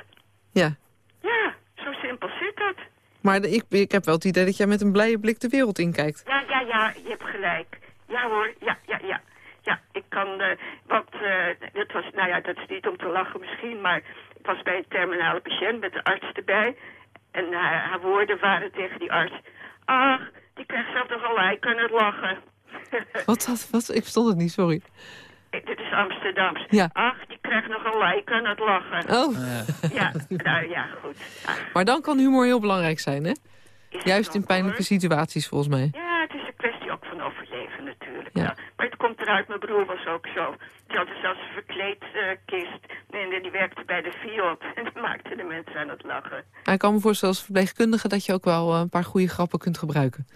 Ja. Ja, zo simpel zit dat. Maar ik, ik heb wel het idee dat jij met een blije blik de wereld inkijkt. Ja, ja, ja, je hebt gelijk. Ja hoor, ja, ja, ja. Ja, ik kan, eh want eh dat was, nou ja, dat is niet om te lachen misschien, maar ik was bij een terminale patiënt met de arts erbij. En haar, haar woorden waren tegen die arts... Ach, die krijgt zelf toch al hij kan het lachen. Wat, dat, wat? Ik verstond het niet, sorry. Dit is Amsterdams. Ja. Ach, die krijgt nogal lijk aan het lachen. Oh, Ja, nou ja, goed. Ach, maar dan kan humor heel belangrijk zijn, hè? is Juist in nog, pijnlijke hoor. situaties, volgens mij. Ja, het is een kwestie ook van overleven natuurlijk. Ja. Ja. Maar het komt eruit, mijn broer was ook zo. Die had dus zelfs een verkleedkist. en die werkte bij de Fiat. En die maakte de mensen aan het lachen. Ik kan me voorstellen als verpleegkundige dat je ook wel eh, een paar goede grappen kunt gebruiken.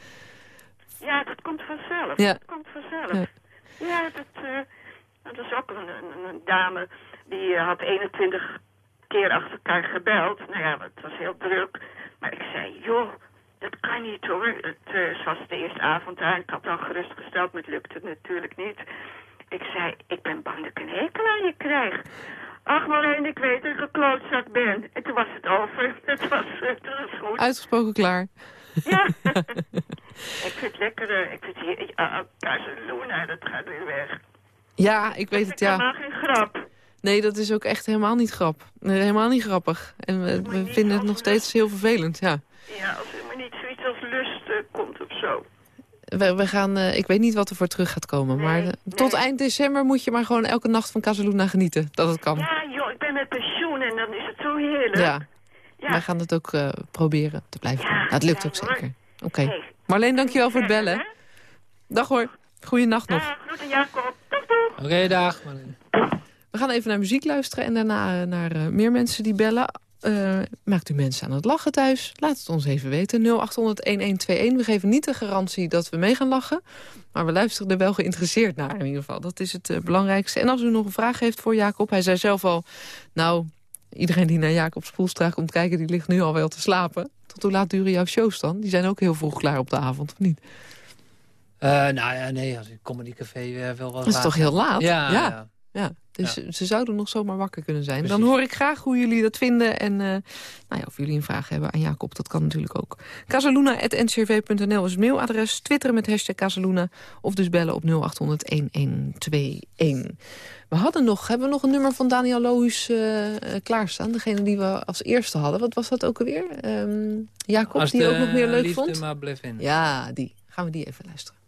Ja, dat komt vanzelf. Ja. Dat komt vanzelf. Ja. Ja, dat, eh, dat was ook een, een, een dame die eh, had 21 keer achter elkaar gebeld. Nou ja, het was heel druk. Maar ik zei, joh, dat kan niet hoor. Het eh, was de eerste avond daar. Ik had al gerustgesteld, maar het lukte natuurlijk niet. Ik zei, ik ben bang dat ik een hekel aan je krijg. Ach Marleen, ik weet dat ik een klootzak ben. En toen was het over. Het was, het was goed. Uitgesproken klaar. Ja. ik vind het lekker. eh, ik vind hier, ja, Casaluna, dat gaat weer weg. Ja, ik weet het, ja. helemaal geen grap. Nee, dat is ook echt helemaal niet grap. Nee, helemaal niet grappig. En we, vinden het nog steeds heel vervelend, ja. Ja, als er maar niet zoiets als lust eh, komt of zo. We, we gaan, eh, ik weet niet wat er voor terug gaat komen. Nee, maar eh, nee. tot eind december moet je maar gewoon elke nacht van Casaluna genieten. Dat het kan. Ja, joh, ik ben met pensioen en dan is het zo heerlijk. Ja, Ja. wij gaan het ook proberen te blijven doen. Ja, Nou, het lukt ja, ook hoor. zeker. Oké. Hey, Marleen, dankjewel voor het bellen. Dag hoor. Goeienacht nog. Ja, groeten Jacob. Oké, dag. We gaan even naar muziek luisteren en daarna eh, naar eh, meer mensen die bellen. Eh, maakt u mensen aan het lachen thuis? Laat het ons even weten. 0800-1121. We geven niet de garantie dat we mee gaan lachen. Maar we luisteren er wel geïnteresseerd naar in ieder geval. Dat is het belangrijkste. En als u nog een vraag heeft voor Jacob. Hij zei zelf al, nou, iedereen die naar Jacob Spoelstra komt kijken... die ligt nu al wel te slapen. Tot hoe laat duren jouw shows dan? Die zijn ook heel vroeg klaar op de avond, of niet? Eh, nou ja, nee, als ik Comedy Café uh, wel Dat is toch heel laat? Ja, ja. ja. Ja, dus ze zouden nog zomaar wakker kunnen zijn. Dan hoor ik graag hoe jullie dat vinden. En uh, nou ja, of jullie een vraag hebben aan Jacob, dat kan natuurlijk ook. Casaluna.ncrv.nl is het mailadres. Twitteren met hashtag Casaluna. Of dus bellen op 0800-1121. We hadden nog, hebben we nog een nummer van Daniel Lohuis uh, klaarstaan? Degene die we als eerste hadden. Wat was dat ook alweer? Um, Jacob, als die ook nog meer leuk vond? maar. Ja, die. Gaan we die even luisteren.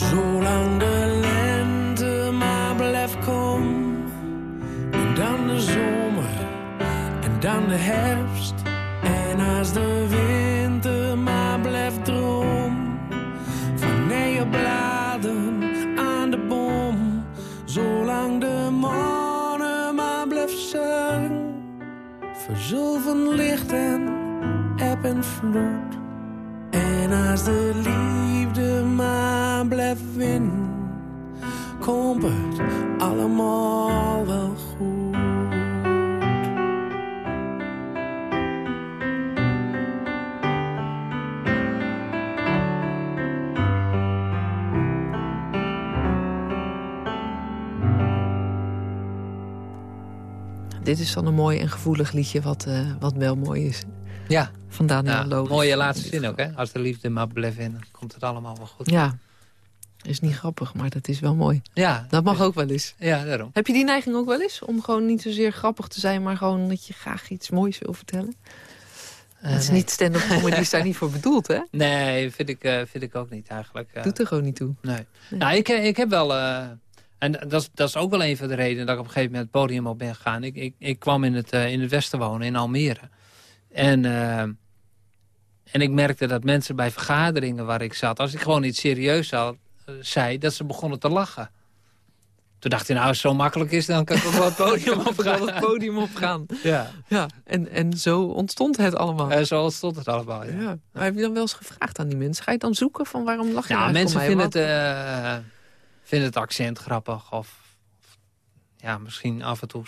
Jô. Dit is dan een mooi en gevoelig liedje wat, eh, wat wel mooi is. Ja, Van Daniel ja mooie laatste zin ook, hè? Als de liefde maar blijft in, dan komt het allemaal wel goed. Ja, is niet grappig, maar dat is wel mooi. Ja, Dat mag dus- ook wel eens. Ja, daarom. Heb je die neiging ook wel eens? Om gewoon niet zozeer grappig te zijn, maar gewoon dat je graag iets moois wil vertellen? Eh, Het is nee. niet stand-up comedy, is daar niet voor bedoeld, hè? Nee, vind ik, eh, vind ik ook niet eigenlijk. Doet er gewoon niet toe. Nee. Nou, ik, ik heb wel... en dat is, dat is ook wel een van de redenen dat ik op een gegeven moment het podium op ben gegaan. Ik, ik, ik kwam in het, eh, in het westen wonen, in Almere. En, eh, en ik merkte dat mensen bij vergaderingen waar ik zat... als ik gewoon iets serieus had, eh, zei, dat ze begonnen te lachen. Toen dacht ik, nou, als het zo makkelijk is, dan kan ik ook wel het podium Op het opgaan. podium opgaan. Ja, Ja, en, en zo ontstond het allemaal. Eh, zo stond het allemaal. Ja. ja. Maar heb je dan wel eens gevraagd aan die mensen? Ga je dan zoeken van waarom lach je Ja, nou mensen voor mij? vinden het, vinden het accent grappig. Of, of ja, misschien af en toe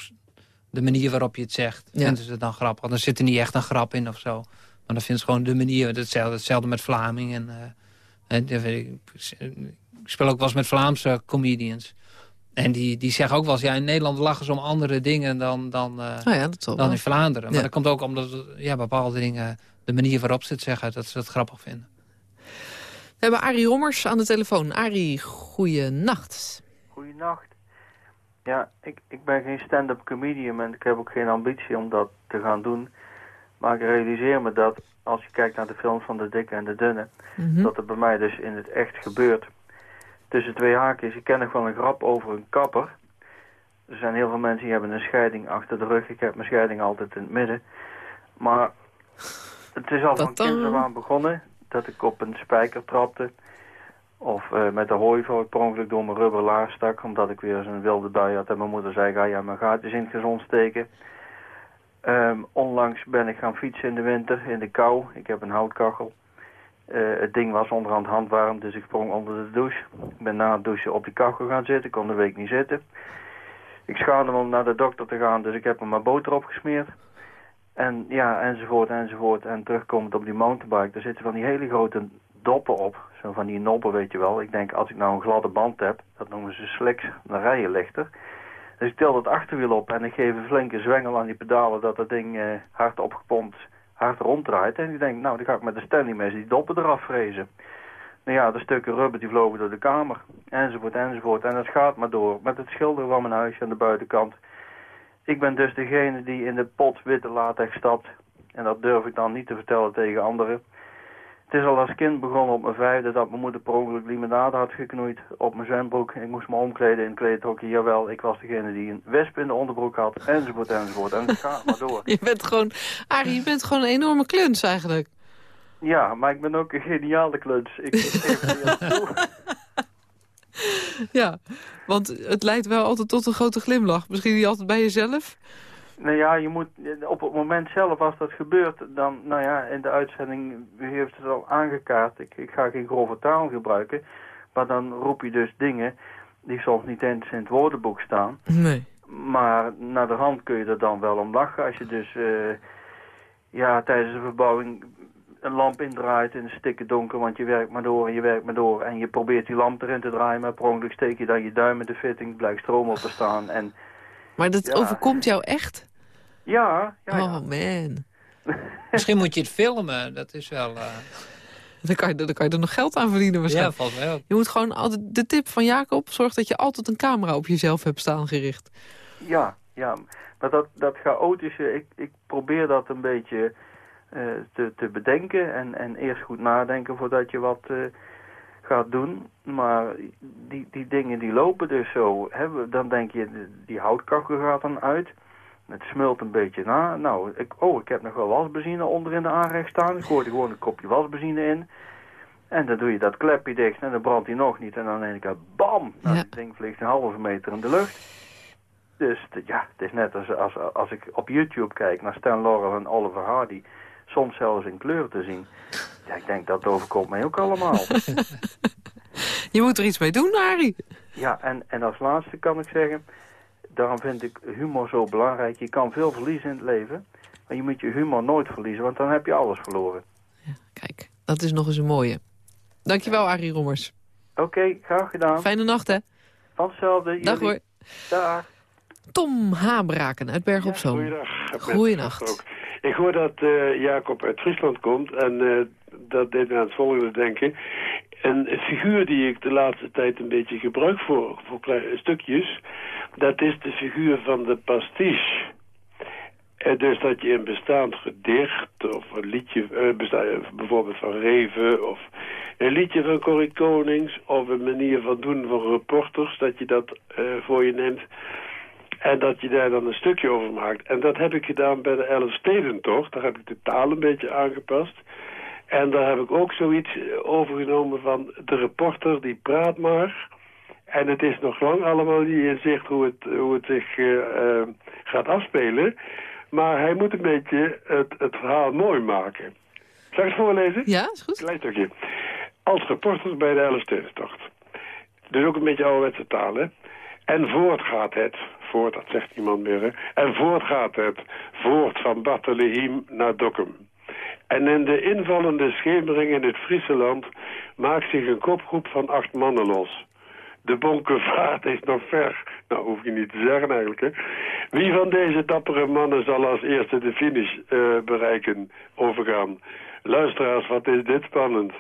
de manier waarop je het zegt. Ja. Vinden ze het dan grappig. Dan zit er niet echt een grap in of zo. Maar dan vinden ze gewoon de manier. Hetzelfde, hetzelfde met Vlaming. En, eh, en, ik, ik speel ook wel eens met Vlaamse comedians. En die, die zeggen ook wel eens... Ja, in Nederland lachen ze om andere dingen dan, dan, eh, Nou ja, dat dan in Vlaanderen. Maar Ja. dat komt ook omdat ja, bepaalde dingen... de manier waarop ze het zeggen, dat ze het grappig vinden. We hebben Arie Rommers aan de telefoon. Arie, goeienacht. Goedenacht. Ja, ik, ik ben geen stand-up comedian en ik heb ook geen ambitie om dat te gaan doen. Maar ik realiseer me dat als je kijkt naar de films van de dikke en de dunne, Mhm. dat het bij mij dus in het echt gebeurt. Tussen twee haakjes, ik ken nog wel een grap over een kapper. Er zijn heel veel mensen die hebben een scheiding achter de rug. Ik heb mijn scheiding altijd in het midden. Maar het is al van af aan begonnen dat ik op een spijker trapte. Of eh, met de hooivork ik per ongeluk door mijn rubber laars stak. Omdat ik weer zo'n wilde bui had. En mijn moeder zei, ga je mijn gaatjes in het gezond steken. Ehm, onlangs ben ik gaan fietsen in de winter, in de kou. Ik heb een houtkachel. Eh, het ding was onderhand handwarm, dus ik sprong onder de douche. Ik ben na het douchen op die kachel gaan zitten, kon de week niet zitten. Ik schaamde me om naar de dokter te gaan, dus ik heb er maar boter op gesmeerd. En ja, enzovoort, enzovoort. En terugkomend op die mountainbike, daar zitten van die hele grote doppen op. Zo van die noppen, weet je wel. Ik denk, als ik nou een gladde band heb, dat noemen ze slicks, dan rij je lichter. Dus ik til het achterwiel op en ik geef een flinke zwengel aan die pedalen dat dat ding eh, hard opgepompt hard ronddraait. En ik denk, nou, dan ga ik met de Stanley mes die doppen eraf frezen. Nou ja, de stukken rubber die vlogen door de kamer. Enzovoort, enzovoort. En het gaat maar door. Met het schilderen van mijn huisje aan de buitenkant. Ik ben dus degene die in de pot witte latex stapt. En dat durf ik dan niet te vertellen tegen anderen. Het is al als kind begonnen op mijn vijfde dat mijn moeder per ongeluk limonade had geknoeid op mijn zwembroek. Ik moest me omkleden in kleedhokje. Jawel, ik was degene die een wesp in de onderbroek had. Enzovoort, enzovoort. En het gaat maar door. Je bent gewoon, Arie, je bent gewoon een enorme kluns eigenlijk. Ja, maar ik ben ook een geniale kluns. Ik, geef het toe. Ja, want het leidt wel altijd tot een grote glimlach. Misschien niet altijd bij jezelf. Nou ja, je moet op het moment zelf, als dat gebeurt, dan, nou ja, in de uitzending, heeft het al aangekaart, ik, ik ga geen grove taal gebruiken, maar dan roep je dus dingen die soms niet eens in het woordenboek staan. Nee. Maar naar de hand kun je er dan wel om lachen als je dus, eh, ja, tijdens de verbouwing een lamp indraait in een stikke donker, want je werkt maar door en je werkt maar door en je probeert die lamp erin te draaien, maar per ongeluk steek je dan je duim in de fitting, blijkt stroom op te staan en Maar dat Ja. overkomt jou echt? ja, ja, ja. Oh man. Misschien moet je het filmen. Dat is wel... eh, Dan kan, je, dan kan je er nog geld aan verdienen ja, waarschijnlijk. volgens mij ook. Je moet gewoon altijd, de tip van Jacob, zorg dat je altijd een camera op jezelf hebt staan gericht. Ja, ja. Maar dat, dat chaotische, ik, ik probeer dat een beetje te, te bedenken en, en eerst goed nadenken voordat je wat eh, gaat doen. Maar die, die dingen die lopen dus zo. Hè? Dan denk je, die houtkachel gaat dan uit. Het smult een beetje na. Nou, ik, oh, ik heb nog wel wasbenzine onder in de aanrecht staan. Ik gooi er gewoon een kopje wasbenzine in. En dan doe je dat klepje dicht en dan brandt hij nog niet. En dan denk ik, bam! Nou, Ja. het ding vliegt een halve meter in de lucht. Dus ja, het is net als, als, als ik op YouTube kijk naar Stan Laurel en Oliver Hardy. Soms zelfs in kleur te zien. Ja, ik denk dat overkomt mij ook allemaal. Je moet er iets mee doen, Arie. Ja, en, en als laatste kan ik zeggen... daarom vind ik humor zo belangrijk. Je kan veel verliezen in het leven... maar je moet je humor nooit verliezen... want dan heb je alles verloren. Kijk, dat is nog eens een mooie. Dankjewel, Arie Rommers. Oké, graag gedaan. Fijne nacht, hè. Van hetzelfde. Dag jullie. hoor. Dag. Tom Habraken uit Berg op Zoom. Goeiedag. Goeienacht. Ik hoor dat eh, Jacob uit Friesland komt en eh, dat deed me aan het volgende denken. Een figuur die ik de laatste tijd een beetje gebruik voor, voor kleine stukjes, dat is de figuur van de pastiche. Eh, dus dat je een bestaand gedicht of een liedje, besta- eh, bijvoorbeeld van Reven of een liedje van Corrie Konings of een manier van doen van reporters, dat je dat voor je neemt en dat je daar dan een stukje over maakt. En dat heb ik gedaan bij de Elfstedentocht. Daar heb ik de taal een beetje aangepast. En daar heb ik ook zoiets eh, overgenomen van de reporter die praat maar. En het is nog lang allemaal niet in zicht hoe het, hoe het zich eh, eh, gaat afspelen. Maar hij moet een beetje het, het verhaal mooi maken. Zal ik het voorlezen? Ja, is goed. Klein stukje. Als reporter bij de Elfstedentocht. Dus ook een beetje ouderwetse taal, hè? En voort gaat het. Voort, dat zegt niemand meer, hè? En voort gaat het. Voort van Bartelehem naar Dokkum. En in de invallende schemering in het Friese maakt zich een kopgroep van acht mannen los. De bonkenvaart is nog ver. Nou, hoef je niet te zeggen eigenlijk, hè. Wie van deze dappere mannen zal als eerste de finish eh, bereiken, overgaan? Luisteraars, wat is dit spannend.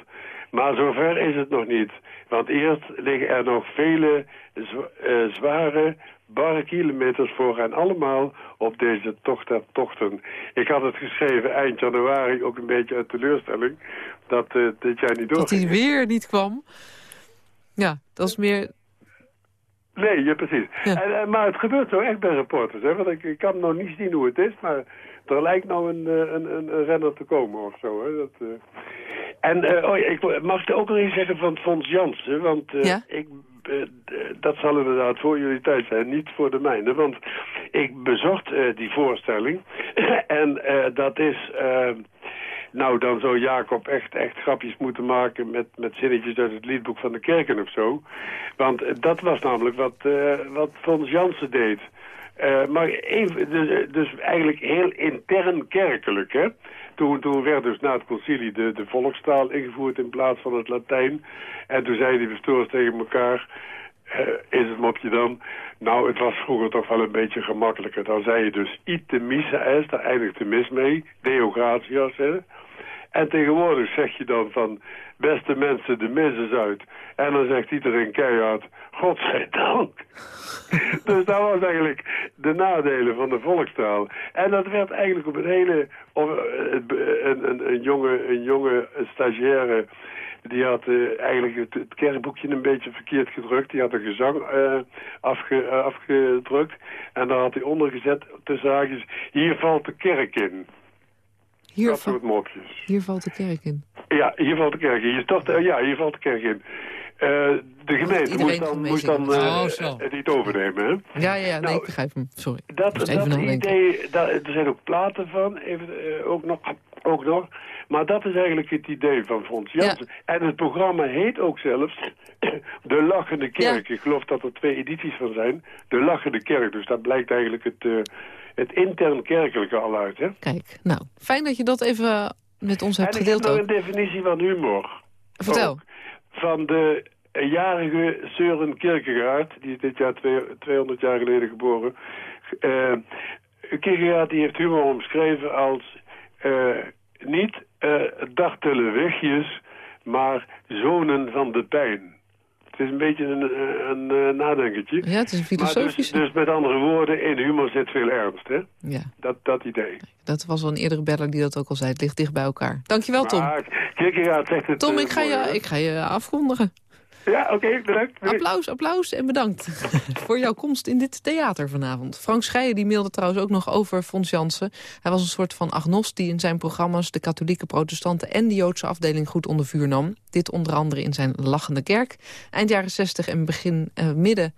Maar zover is het nog niet. Want eerst liggen er nog vele zware, barre kilometers voor hen allemaal op deze tocht der tochten. Ik had het geschreven eind januari, ook een beetje uit teleurstelling, dat eh, dit jaar niet Dat doorging. hij weer niet kwam. Ja, dat is meer... Nee, ja, precies. En, eh, maar het gebeurt zo echt bij reporters. Hè? Want ik, ik kan nog niet zien hoe het is, maar er lijkt nou een, eh, een, een, een renner te komen of zo. Hè? Dat, eh. En eh, oh, ja, ik mag er ook nog iets zeggen van Fons Jansen. Want eh, Ja? ik, eh, dat zal inderdaad voor jullie tijd zijn, niet voor de mijne. Want ik bezocht eh, die voorstelling. en eh, dat is... eh, nou, dan zou Jacob echt, echt grapjes moeten maken met, met zinnetjes uit het liedboek van de kerken of zo. Want eh, dat was namelijk wat, eh wat Fons Jansen deed. Eh, maar even, dus, dus eigenlijk heel intern kerkelijk, hè. Toen, toen werd dus na het concilie de, de volkstaal ingevoerd in plaats van het Latijn. En toen zeiden die bestuurders tegen elkaar... eh, is het mopje dan? Nou, het was vroeger toch wel een beetje gemakkelijker. Dan zei je dus ite missa est, daar eindigt de mis mee. Deo gratias, hè. En tegenwoordig zeg je dan van, beste mensen, de is uit. En dan zegt iedereen keihard, godzijdank. dus dat was eigenlijk de nadelen van de volkstaal. En dat werd eigenlijk op een hele, eh, een, een, een, jonge, een jonge stagiaire, die had eh, eigenlijk het, kerkboekje een beetje verkeerd gedrukt. Die had een gezang eh, afgedrukt. En daar had hij onder gezet, tussen haakjes, hier valt de kerk in. Hier, dat val- soort mopjes. hier valt de kerk in. Ja, hier valt de kerk in. Je eh, ja, hier valt de kerk in. Eh, de gemeente moest dan, kon moest dan eh, Oh, het niet overnemen, hè? Ja, ja, ja, nee, Nou, ik begrijp hem. Sorry. Dat, dat idee, dat, er zijn ook platen van, even, eh, ook, nog, ook nog. Maar dat is eigenlijk het idee van Frans Jansen. En het programma heet ook zelfs De Lachende Kerk. Ik geloof dat er twee edities van zijn. De Lachende Kerk. Dus daar blijkt eigenlijk het, eh, het intern kerkelijke al uit. Hè? Kijk, nou, fijn dat je dat even met ons hebt en ik heb gedeeld nog een definitie van humor. Vertel. Ook. Van de jarige Søren Kierkegaard, die is dit jaar twee- 200 jaar geleden geboren. Eh Kierkegaard die heeft humor omschreven als eh, niet eh dartele wegjes, maar zonen van de pijn. Het is een beetje een, een, een nadenkertje. Ja, het is een dus, filosofische... dus met andere woorden, in humor zit veel ernst, hè? Ja, Dat, dat idee. dat was wel een eerdere beller die dat ook al zei. Het ligt dicht bij elkaar. Dankjewel, Tom. Maar het... Tom, eh, ik ga, je, ik ga je afkondigen. Ja, oké, bedankt. Applaus, applaus en bedankt voor jouw komst in dit theater vanavond. Frank Scheijen die mailde trouwens ook nog over Fons Jansen. Hij was een soort van agnost die in zijn programma's... de katholieke protestanten en de Joodse afdeling goed onder vuur nam. Dit onder andere in zijn Lachende Kerk. Eind jaren 60 en begin eh, midden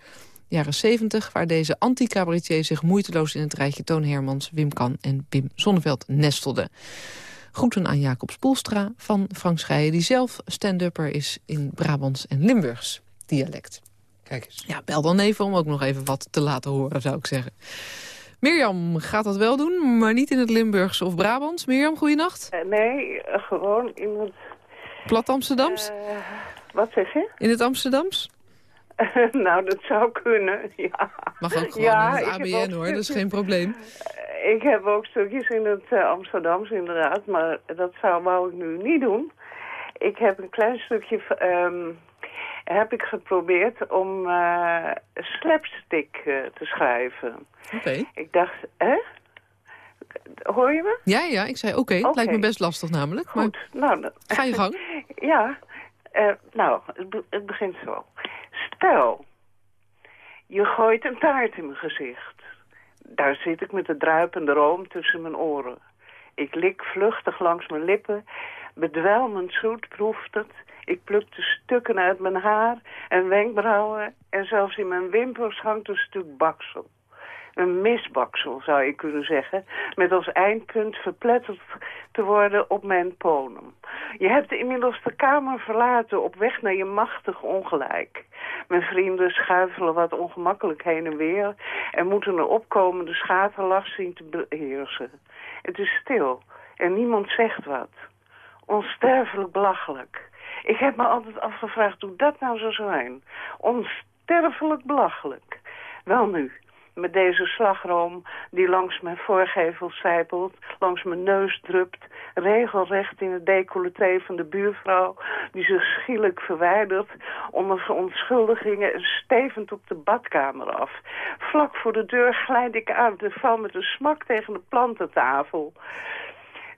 jaren 70... waar deze anti-cabaretier zich moeiteloos in het rijtje Toon Hermans... Wim Kan en Pim Zonneveld nestelde. Groeten aan Jacob Spoelstra van Frank Scheijen... die zelf stand-upper is in Brabants en Limburgs. dialect. Kijk eens. Ja, bel dan even om ook nog even wat te laten horen, zou ik zeggen. Mirjam gaat dat wel doen, maar niet in het Limburgs of Brabants. Mirjam, goeienacht. Uh, nee, uh, gewoon in het... Plat Amsterdams? Uh, wat zeg je? In het Amsterdams? nou, dat zou kunnen, ja. Mag ook gewoon ja, in het ABN hoor, dat is geen probleem. Ik heb ook stukjes in het uh, Amsterdams inderdaad, maar dat zou, wou ik nu niet doen. Ik heb een klein stukje... Um, heb ik geprobeerd om uh, slapstick uh, te schrijven. Oké. Okay. Ik dacht, hè? Hoor je me? Ja, ja, ik zei oké. Okay. Okay. Lijkt me best lastig namelijk. Goed, maar nou... Ga je gang. ja, nou, het, be het begint zo. Stel, je gooit een taart in mijn gezicht. Daar zit ik met de druipende room tussen mijn oren. Ik lik vluchtig langs mijn lippen, bedwelmend zoet proeft het. Ik pluk de stukken uit mijn haar en wenkbrauwen en zelfs in mijn wimpers hangt een stuk baksel. Een misbaksel, zou je kunnen zeggen, met als eindpunt verpletterd te worden op mijn ponum. Je hebt inmiddels de kamer verlaten op weg naar je machtig ongelijk. Mijn vrienden schuifelen wat ongemakkelijk heen en weer en moeten een opkomende schaterlach zien te beheersen. Het is stil en niemand zegt wat. Onsterfelijk belachelijk. Ik heb me altijd afgevraagd hoe dat nou zou zijn. Onsterfelijk belachelijk. Wel nu, met deze slagroom die langs mijn voorgevel zijpelt, langs mijn neus drupt, regelrecht in het decolleté van de buurvrouw, die zich schielijk verwijdert onder verontschuldigingen en stevend op de badkamer af. Vlak voor de deur glijd ik uit en val met een smak tegen de plantentafel.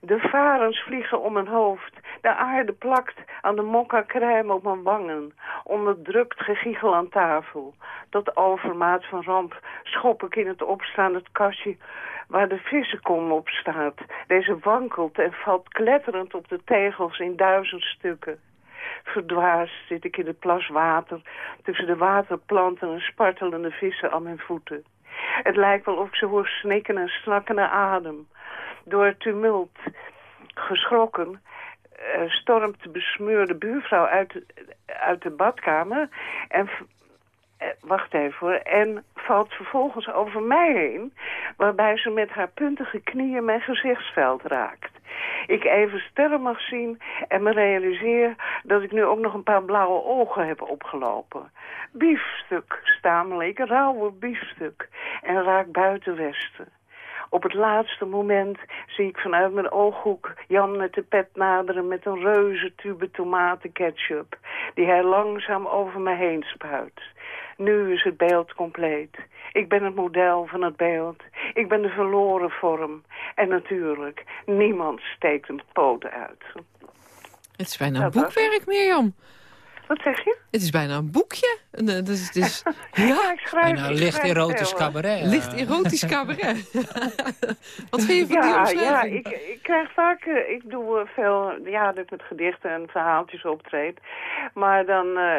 De varens vliegen om mijn hoofd. De aarde plakt aan de mokka crème op mijn wangen. Onderdrukt gegiegel aan tafel. Tot overmaat van ramp schop ik in het opstaande kastje waar de vissenkom op staat. Deze wankelt en valt kletterend op de tegels in duizend stukken. Verdwaasd zit ik in het plas water tussen de waterplanten en spartelende vissen aan mijn voeten. Het lijkt wel of ik ze hoor snikken en snakken naar adem. Door tumult geschrokken uh, stormt de besmeurde buurvrouw uit, uit de badkamer en uh, wacht even hoor, en valt vervolgens over mij heen, waarbij ze met haar puntige knieën mijn gezichtsveld raakt. Ik even sterren mag zien en me realiseer dat ik nu ook nog een paar blauwe ogen heb opgelopen. Biefstuk, stamel ik, rauwe biefstuk, en raak buiten westen. Op het laatste moment zie ik vanuit mijn ooghoek Jan met de pet naderen met een reuze tube tomatenketchup, die hij langzaam over me heen spuit. Nu is het beeld compleet. Ik ben het model van het beeld. Ik ben de verloren vorm. En natuurlijk, niemand steekt een poot uit. Het is bijna een boekwerk, Mirjam. Wat zeg je? Het is bijna een boekje. Het is, het is, ja, ik schrijf. Bijna licht erotisch cabaret. Licht erotisch cabaret. Wat vind je van ja, die omschrijving? Ja, ik, ik krijg vaak, uh, ik doe veel, ja, dat ik met gedichten en verhaaltjes optreed. Maar dan uh,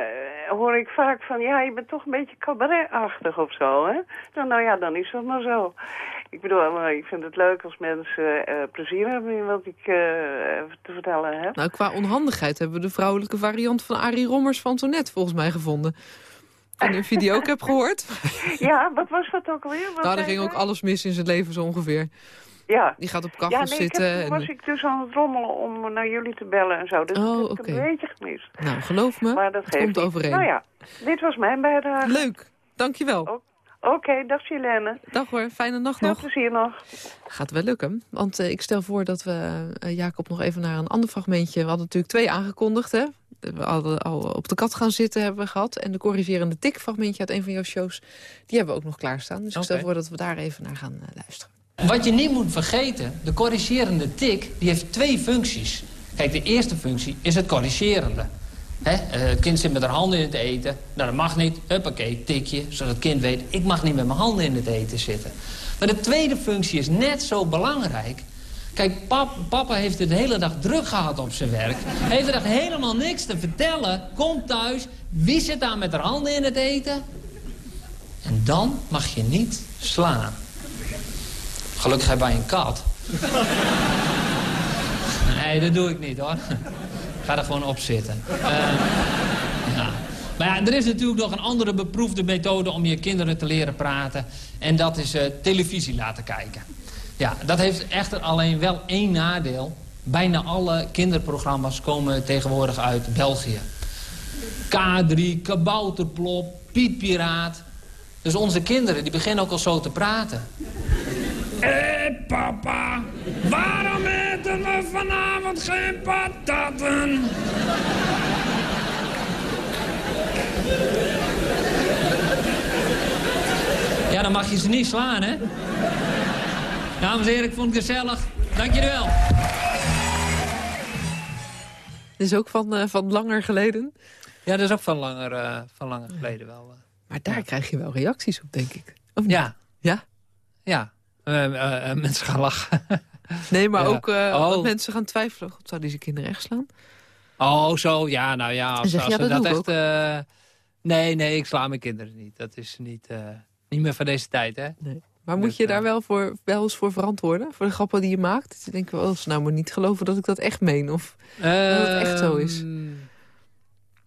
hoor ik vaak van, ja, je bent toch een beetje cabaretachtig of zo, hè? Dan, nou ja, dan is dat maar zo. Ik bedoel, ik vind het leuk als mensen uh, plezier hebben in wat ik te vertellen heb. Nou, qua onhandigheid hebben we de vrouwelijke variant van Arie Van Tonet volgens mij gevonden. Toen een video ook heb gehoord. Ja, wat was dat ook alweer? Wat nou, er ging ook alles mis in zijn leven zo ongeveer. Ja. Die gaat op kachels ja, nee, zitten. Heb, en... was ik dus aan het rommelen om naar jullie te bellen en zo. Dus oh, heb okay. een beetje gemist. Nou, geloof me, maar dat het komt overeen. Nou ja, dit was mijn bijdrage. Leuk, dankjewel. Oké, okay, dag Silene. Dag hoor, fijne nacht Veel nog. plezier nog. Gaat wel lukken, want uh, ik stel voor dat we uh, Jacob nog even naar een ander fragmentje... We hadden natuurlijk twee aangekondigd, hè? We hadden al op de kat gaan zitten, hebben we gehad. En de corrigerende tik fragmentje uit een van jouw shows... die hebben we ook nog klaarstaan. Dus okay. ik stel voor dat we daar even naar gaan uh, luisteren. Wat je niet moet vergeten, de corrigerende tik die heeft twee functies. Kijk, de eerste functie is het corrigerende. He, uh, het kind zit met haar handen in het eten. Nou, dat mag niet. Huppakee, tikje. Zodat het kind weet, ik mag niet met mijn handen in het eten zitten. Maar de tweede functie is net zo belangrijk. Kijk, pap, papa heeft het de hele dag druk gehad op zijn werk. Heeft er echt helemaal niks te vertellen. Komt thuis. Wie zit daar met haar handen in het eten? En dan mag je niet slaan. Gelukkig heb een kat. nee, dat doe ik niet hoor. Ga er gewoon op zitten. Uh, ja. Maar ja, er is natuurlijk nog een andere beproefde methode om je kinderen te leren praten. En dat is uh, televisie laten kijken. Ja, dat heeft echter alleen wel één nadeel. Bijna alle kinderprogramma's komen tegenwoordig uit België. K3, Kabouterplop, Piet Piraat. Dus onze kinderen die beginnen ook al zo te praten. Hé hey papa, waarom eten we vanavond geen patatten? Ja, dan mag je ze niet slaan, hè? Dames en heren, ik vond het gezellig. Dank jullie wel. Dit is ook van, uh, van langer geleden? Ja, dat is ook van langer, uh, van langer geleden wel. Uh. Maar daar ja. krijg je wel reacties op, denk ik. Of niet? Ja. Ja? Ja. mensen gaan lachen. nee, maar ook oh. mensen gaan twijfelen. God, zou deze kinderen echt slaan? Oh, zo. Ja, nou ja. Als, zeg als dat, dat echt... nee, nee, ik sla mijn kinderen niet. Dat is niet, niet meer van deze tijd, hè? Nee. Maar moet je daar wel, voor, wel eens voor verantwoorden? Voor de grappen die je maakt? Ik denk wel, oh, ze nou maar niet geloven dat ik dat echt meen. Of uh, dat het echt zo is.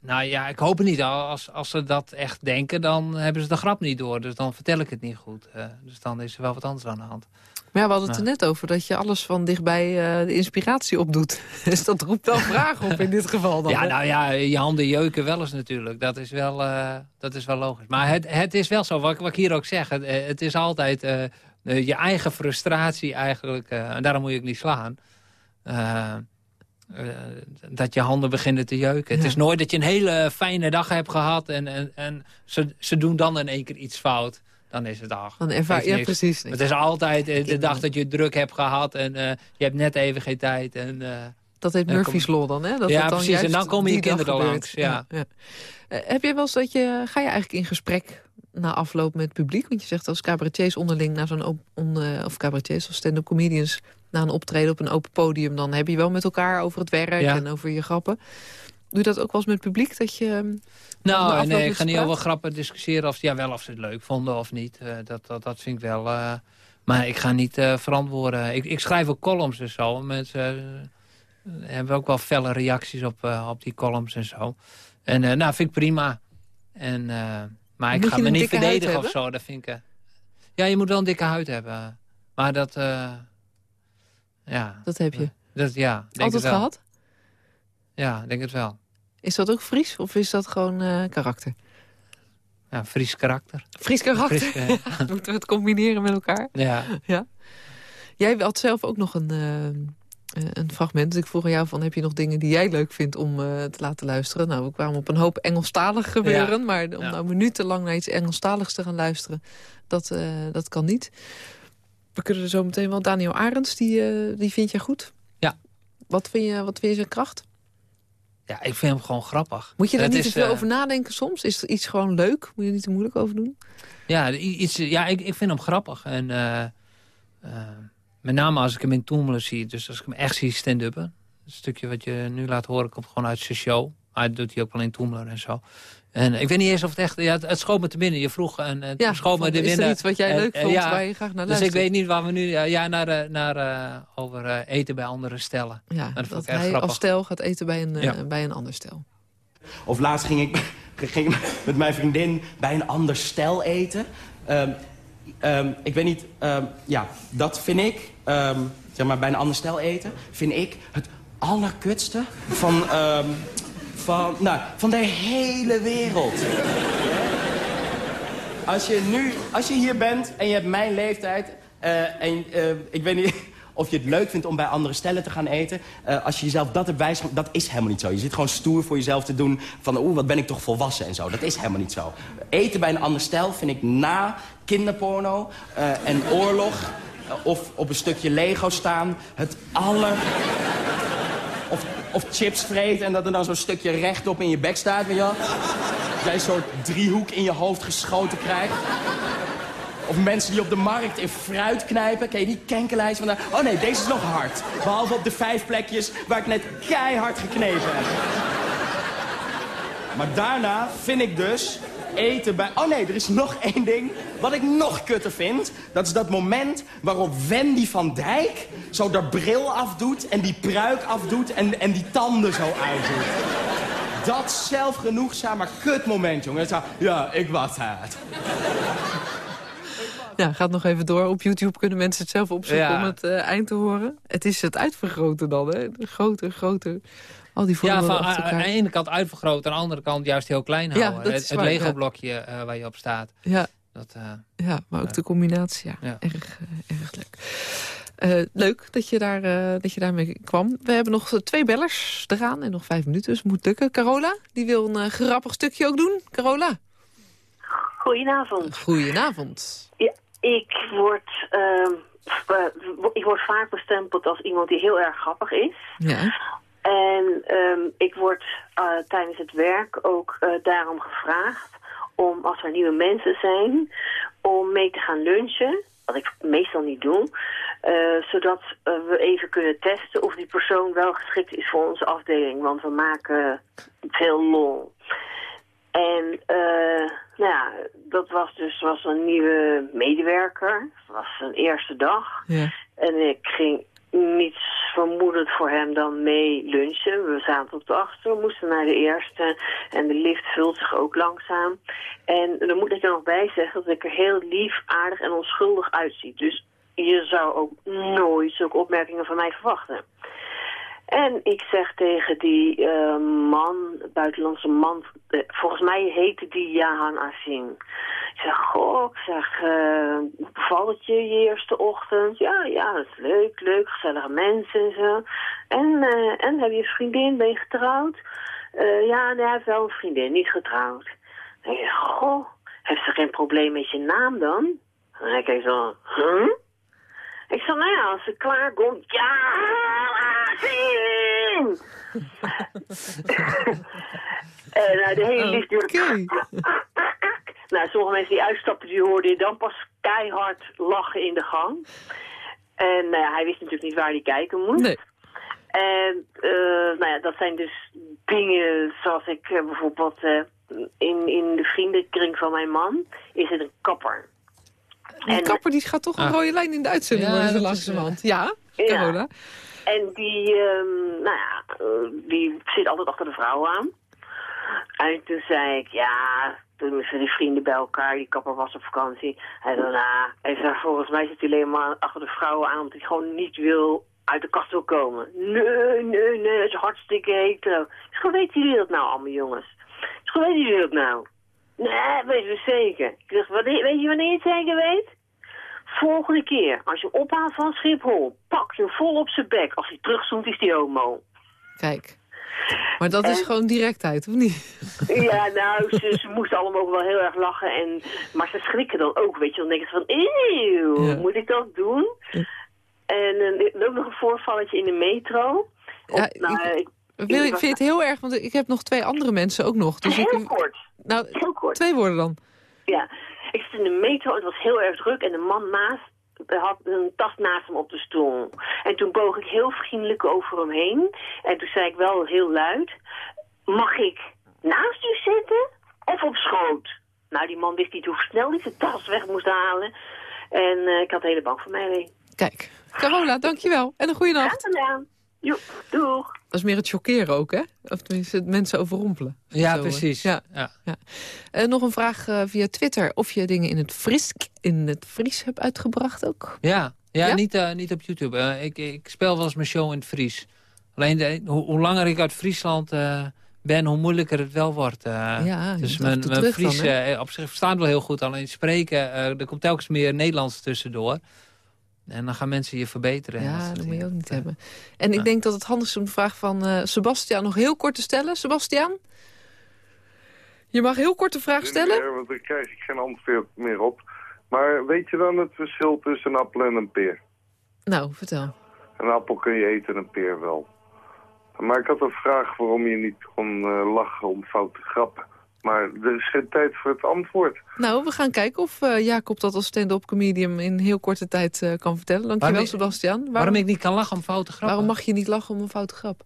Nou ja, ik hoop het niet. Als, als ze dat echt denken, dan hebben ze de grap niet door. Dus dan vertel ik het niet goed. Uh, dus dan is er wel wat anders aan de hand. Maar ja, we hadden het er net over dat je alles van dichtbij uh, de inspiratie opdoet. Dus dat roept wel vragen op in dit geval dan. Ja, hè? nou ja, je handen jeuken wel eens natuurlijk. Dat is wel, uh, dat is wel logisch. Maar het, het is wel zo, wat, wat ik hier ook zeg. Het, het is altijd je eigen frustratie eigenlijk. en daarom moet je ook niet slaan. Dat je handen beginnen te jeuken. Ja. Het is nooit dat je een hele fijne dag hebt gehad... en, en, en ze, ze doen dan in één keer iets fout dan is het ach. Dan ervaar ja, precies. Het is altijd uh, de dag dat je druk hebt gehad en uh, je hebt net even geen tijd. En, dat heet Murphy's Law dan, hè? Dat ja, dat dan precies. En dan komen je kinderen langs. Ja. ja, ja. heb je wel eens dat je, ga je eigenlijk in gesprek na afloop met het publiek? Want je zegt als cabaretiers onderling naar zo'n on, of cabaretiers of stand-up comedians na een optreden op een open podium, dan heb je wel met elkaar over het werk en over je grappen. Doe je dat ook wel eens met het publiek? Dat je, nou, nee, ik ga niet over grappen discussiëren of, ja, wel of ze het leuk vonden of niet. Uh, dat, dat, dat vind ik wel... Uh, maar ik ga niet uh, verantwoorden. Ik, ik schrijf ook columns en zo. Mensen hebben ook wel felle reacties op, op die columns en zo. En nou, vind ik prima. En, maar ik moet ga me niet verdedigen of zo. Dat vind ik, ja, je moet wel een dikke huid hebben. Maar dat... ja. Dat heb je? Dat, ja, denk Altijd gehad? Ja, denk het wel. Is dat ook Fries of is dat gewoon uh, karakter? Ja, Fries karakter. Fries karakter? Fries, ja, moeten we het combineren met elkaar? Ja. ja. Jij had zelf ook nog een, uh, een fragment. Dus ik vroeg aan jou van, heb je nog dingen die jij leuk vindt om te laten luisteren? Nou, we kwamen op een hoop Engelstalig gebeuren. Ja. Maar om nou minutenlang naar iets Engelstaligs te gaan luisteren, dat, dat kan niet. We kunnen er zo meteen wel. Daniel Arends, die, die vind jij goed? Ja. Wat vind je, wat vind je zijn kracht? Ja, ik vind hem gewoon grappig. Moet je er niet te veel uh, over nadenken soms? Is er iets gewoon leuk? Moet je er niet te moeilijk over doen? Ja, iets, ja ik, ik vind hem grappig. En uh, uh, met name als ik hem in Toemelen zie. Dus als ik hem echt zie stand-uppen. Een stukje wat je nu laat horen komt gewoon uit zijn show. Maar dat doet hij ook wel in Toemelen en zo. En ik weet niet eens of het echt... Ja, het, het schoot me te binnen. Je vroeg en het ja, schoot me te binnen. Is er iets wat jij leuk vond ja, waar je graag naar luistert? Dus ik weet niet waar we nu... Ja, naar, naar, uh, over uh, eten bij andere stellen. Ja, dat, dat hij grappig. als stel gaat eten bij een, uh, ja. bij een ander stel. Of laatst ging ik, ging ik met mijn vriendin bij een ander stel eten. Um, um, ik weet niet... Um, ja, dat vind ik... zeg maar, bij een ander stel eten... vind ik het allerkutste van van, nou, van de hele wereld. Als je nu, als je hier bent en je hebt mijn leeftijd... Uh, en uh, ik weet niet of je het leuk vindt om bij andere stellen te gaan eten. Uh, als je jezelf dat hebt wijs, dat is helemaal niet zo. Je zit gewoon stoer voor jezelf te doen van... oeh, wat ben ik toch volwassen en zo. Dat is helemaal niet zo. Eten bij een ander stel vind ik na kinderporno en oorlog... of op een stukje Lego staan het aller... Of, of chips vreten en dat er dan zo'n stukje rechtop in je bek staat, weet je jij een soort driehoek in je hoofd geschoten krijgt. Of mensen die op de markt in fruit knijpen. Ken je die kenkenlijst van? Oh nee, deze is nog hard. Behalve op de vijf plekjes waar ik net keihard geknepen heb. Maar daarna vind ik dus eten bij... Oh nee, er is nog één ding wat ik nog kutter vind. Dat is dat moment waarop Wendy van Dijk zo de bril afdoet... en die pruik afdoet en, en die tanden zo uitdoet. dat zelfgenoegzame kutmoment, jongen. Zo, ja, ik was het. Ja, gaat nog even door. Op YouTube kunnen mensen het zelf opzoeken Ja. om het eh, eind te horen. Het is het uitvergroten dan, hè? De grote, grote... Al die Ja, van, achter aan de ene kant uitvergroten, aan de andere kant juist heel klein Ja, houden. dat het is het Lego-blokje eh, waar je op staat. Ja. Dat, eh, Ja, maar ook de combinatie, ja. Ja. Erg, eh, erg leuk. Eh, leuk dat je, daar, eh, dat je daarmee kwam. We hebben nog twee bellers eraan en nog vijf minuten, dus moet lukken. Carola, die wil een grappig stukje ook doen. Carola. Goedenavond. Goedenavond. Ja, ik word, ehm, eh, ik word vaak bestempeld als iemand die heel erg grappig is. Ja. En ehm, ik word eh, tijdens het werk ook eh, daarom gevraagd om, als er nieuwe mensen zijn, om mee te gaan lunchen. Wat ik meestal niet doe. eh, zodat we even kunnen testen of die persoon wel geschikt is voor onze afdeling. Want we maken veel lol. En nou ja, dat was dus was een nieuwe medewerker. Dat was zijn eerste dag. Ja. En ik ging niets vermoedend voor hem dan mee lunchen. We zaten op de achter, we moesten naar de eerste. En de lift vult zich ook langzaam. En dan moet ik er nog bij zeggen dat ik er heel lief, aardig en onschuldig uitzie. Dus je zou ook nooit zulke opmerkingen van mij verwachten. En ik zeg tegen die eh, man, buitenlandse man, eh, volgens mij heette die Jahan Asim. Ik zeg, goh, ik zeg, hoe bevalt je je eerste ochtend? Ja, ja, dat is leuk, leuk, gezellige mensen en zo. En, en heb je een vriendin, ben je getrouwd? Ja, nee, heeft wel een vriendin, niet getrouwd. En ik zeg, goh, heeft ze geen probleem met je naam dan? En hij kijkt zo, huh? Ik zeg, nou ja, als ze klaar komt, ja, Asim! en nou, de hele lift duurde... Nou, sommige mensen die uitstappen, die hoorden je dan pas keihard lachen in de gang. En nou hij wist natuurlijk niet waar hij kijken moest. Nee. En eh, nou ja, dat zijn dus dingen zoals ik eh, bijvoorbeeld eh, in, in de vriendenkring van mijn man is het een kapper. Die kapper die gaat toch een Ah. rode lijn in de uitzending Ja, worden, langzamerhand. is, Ja, Ja. Carola. En die, ehm, nou ja, eh, die zit altijd achter de vrouw aan. En toen zei ik, ja, toen zijn die vrienden bij elkaar, die kapper was op vakantie. Hij zei, nou, hij zei, volgens mij zit hij alleen maar achter de vrouwen aan, omdat hij gewoon niet wil, uit de kast wil komen. Nee, nee, nee, dat is hartstikke hetero. Ik zeg, hoe weten jullie dat nou allemaal, jongens? Ik zeg, hoe weten jullie dat nou? Nee, weten we zeker. Ik zeg, wanneer, weet je wanneer je het zeker weet? Volgende keer, als je ophaalt van Schiphol, pak je hem vol op zijn bek. Als hij terugzoomt, is die homo. Kijk. Maar dat is En- gewoon directheid, of niet? Ja, nou, ze, ze moesten allemaal wel heel erg lachen. En, maar ze schrikken dan ook, weet je. Dan denken ze van, eeuw, Ja. moet ik dat doen? En eh, ook nog een voorvalletje in de metro. Op, Ja, nou, ik- ik- Wil, ik vind je het heel erg? Want ik heb nog twee andere mensen ook nog. Dus Heel ik, kort. Nou, Heel kort. twee woorden dan. Ja, ik zit in de metro en het was heel erg druk. En de man naast had een tas naast hem op de stoel. En toen boog ik heel vriendelijk over hem heen. En toen zei ik wel heel luid... Mag ik naast u zitten of op schoot? Nou, die man wist niet hoe snel hij zijn tas weg moest halen. En eh, ik had de hele bank van mij mee. Kijk. Carola, dankjewel. En een goede nacht. Graag gedaan. Doeg. Dat is meer het chockeren ook, hè? Of tenminste, het mensen overrompelen. Ja, Zo, eh, precies. Ja. Ja. Ja. Eh, nog een vraag eh, via Twitter. Of je dingen in het Fries, in het Fries hebt uitgebracht ook? Ja, ja, Ja? Niet, eh, niet op YouTube. Ik, ik speel wel eens mijn show in het Fries. Alleen de, hoe, hoe langer ik uit Friesland eh, ben, hoe moeilijker het wel wordt. eh. Ja, dus mijn, mijn dan, Fries eh, op zich staat wel heel goed. Alleen spreken, eh, er komt telkens meer Nederlands tussendoor. En dan gaan mensen je verbeteren. en dat Ja, soort dat moet je ook niet hebben. En ik denk dat het handig is om de vraag van eh Sebastian nog heel kort te stellen. Sebastian? Je mag heel kort de vraag stellen. Ja, want daar krijg ik geen antwoord meer op. Maar weet je dan het verschil tussen een appel en een peer? Nou, vertel. Een appel kun je eten, een peer wel. Maar ik had een vraag waarom je niet kon eh, lachen om foute grappen. Maar er is geen tijd voor het antwoord. Nou, we gaan kijken of eh, Jacob dat als stand-up comedian in heel korte tijd eh, kan vertellen. Dankjewel, Waarom Sebastian. Waarom, Waarom ik niet kan lachen om foute grappen? waarom mag je niet lachen om een foute grap?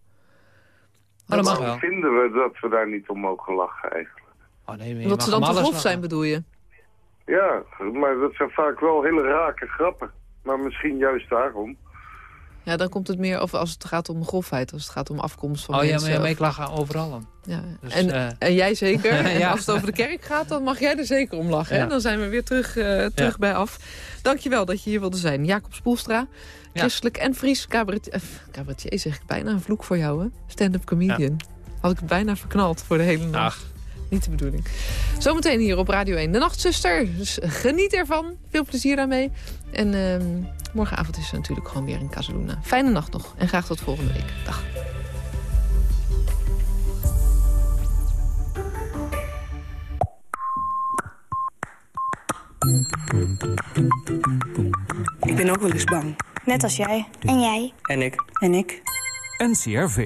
Dat mag Waarom wel. vinden we dat we daar niet om mogen lachen eigenlijk? Oh, nee, Omdat mag ze dan te grof zijn, bedoel je? Ja, maar dat zijn vaak wel hele rake grappen. Maar misschien juist daarom. Ja, dan komt het meer of als het gaat om grofheid, als het gaat om afkomst van Oh mensen. maar, ja, maar ik lach overal om. Ja. Dus, en, eh, en jij zeker. En Ja. als het over de kerk gaat, dan mag jij er zeker om lachen. Hè? Dan zijn we weer terug, eh, terug bij af. Dankjewel dat je hier wilde zijn. Jacob Spoelstra, christelijk en Fries cabaretier. eh, cabaretier zeg ik bijna, een vloek voor jou hè? Stand-up comedian. Had ik bijna verknald voor de hele nacht. Niet de bedoeling. Zometeen hier op Radio 1, de Nachtzuster. Dus geniet ervan. Veel plezier daarmee. En ehm, morgenavond is er natuurlijk gewoon weer in Casaluna. Fijne nacht nog en graag tot volgende week. Dag. Ik ben ook wel eens bang. Net als jij. En jij. En ik. En ik. NCRV.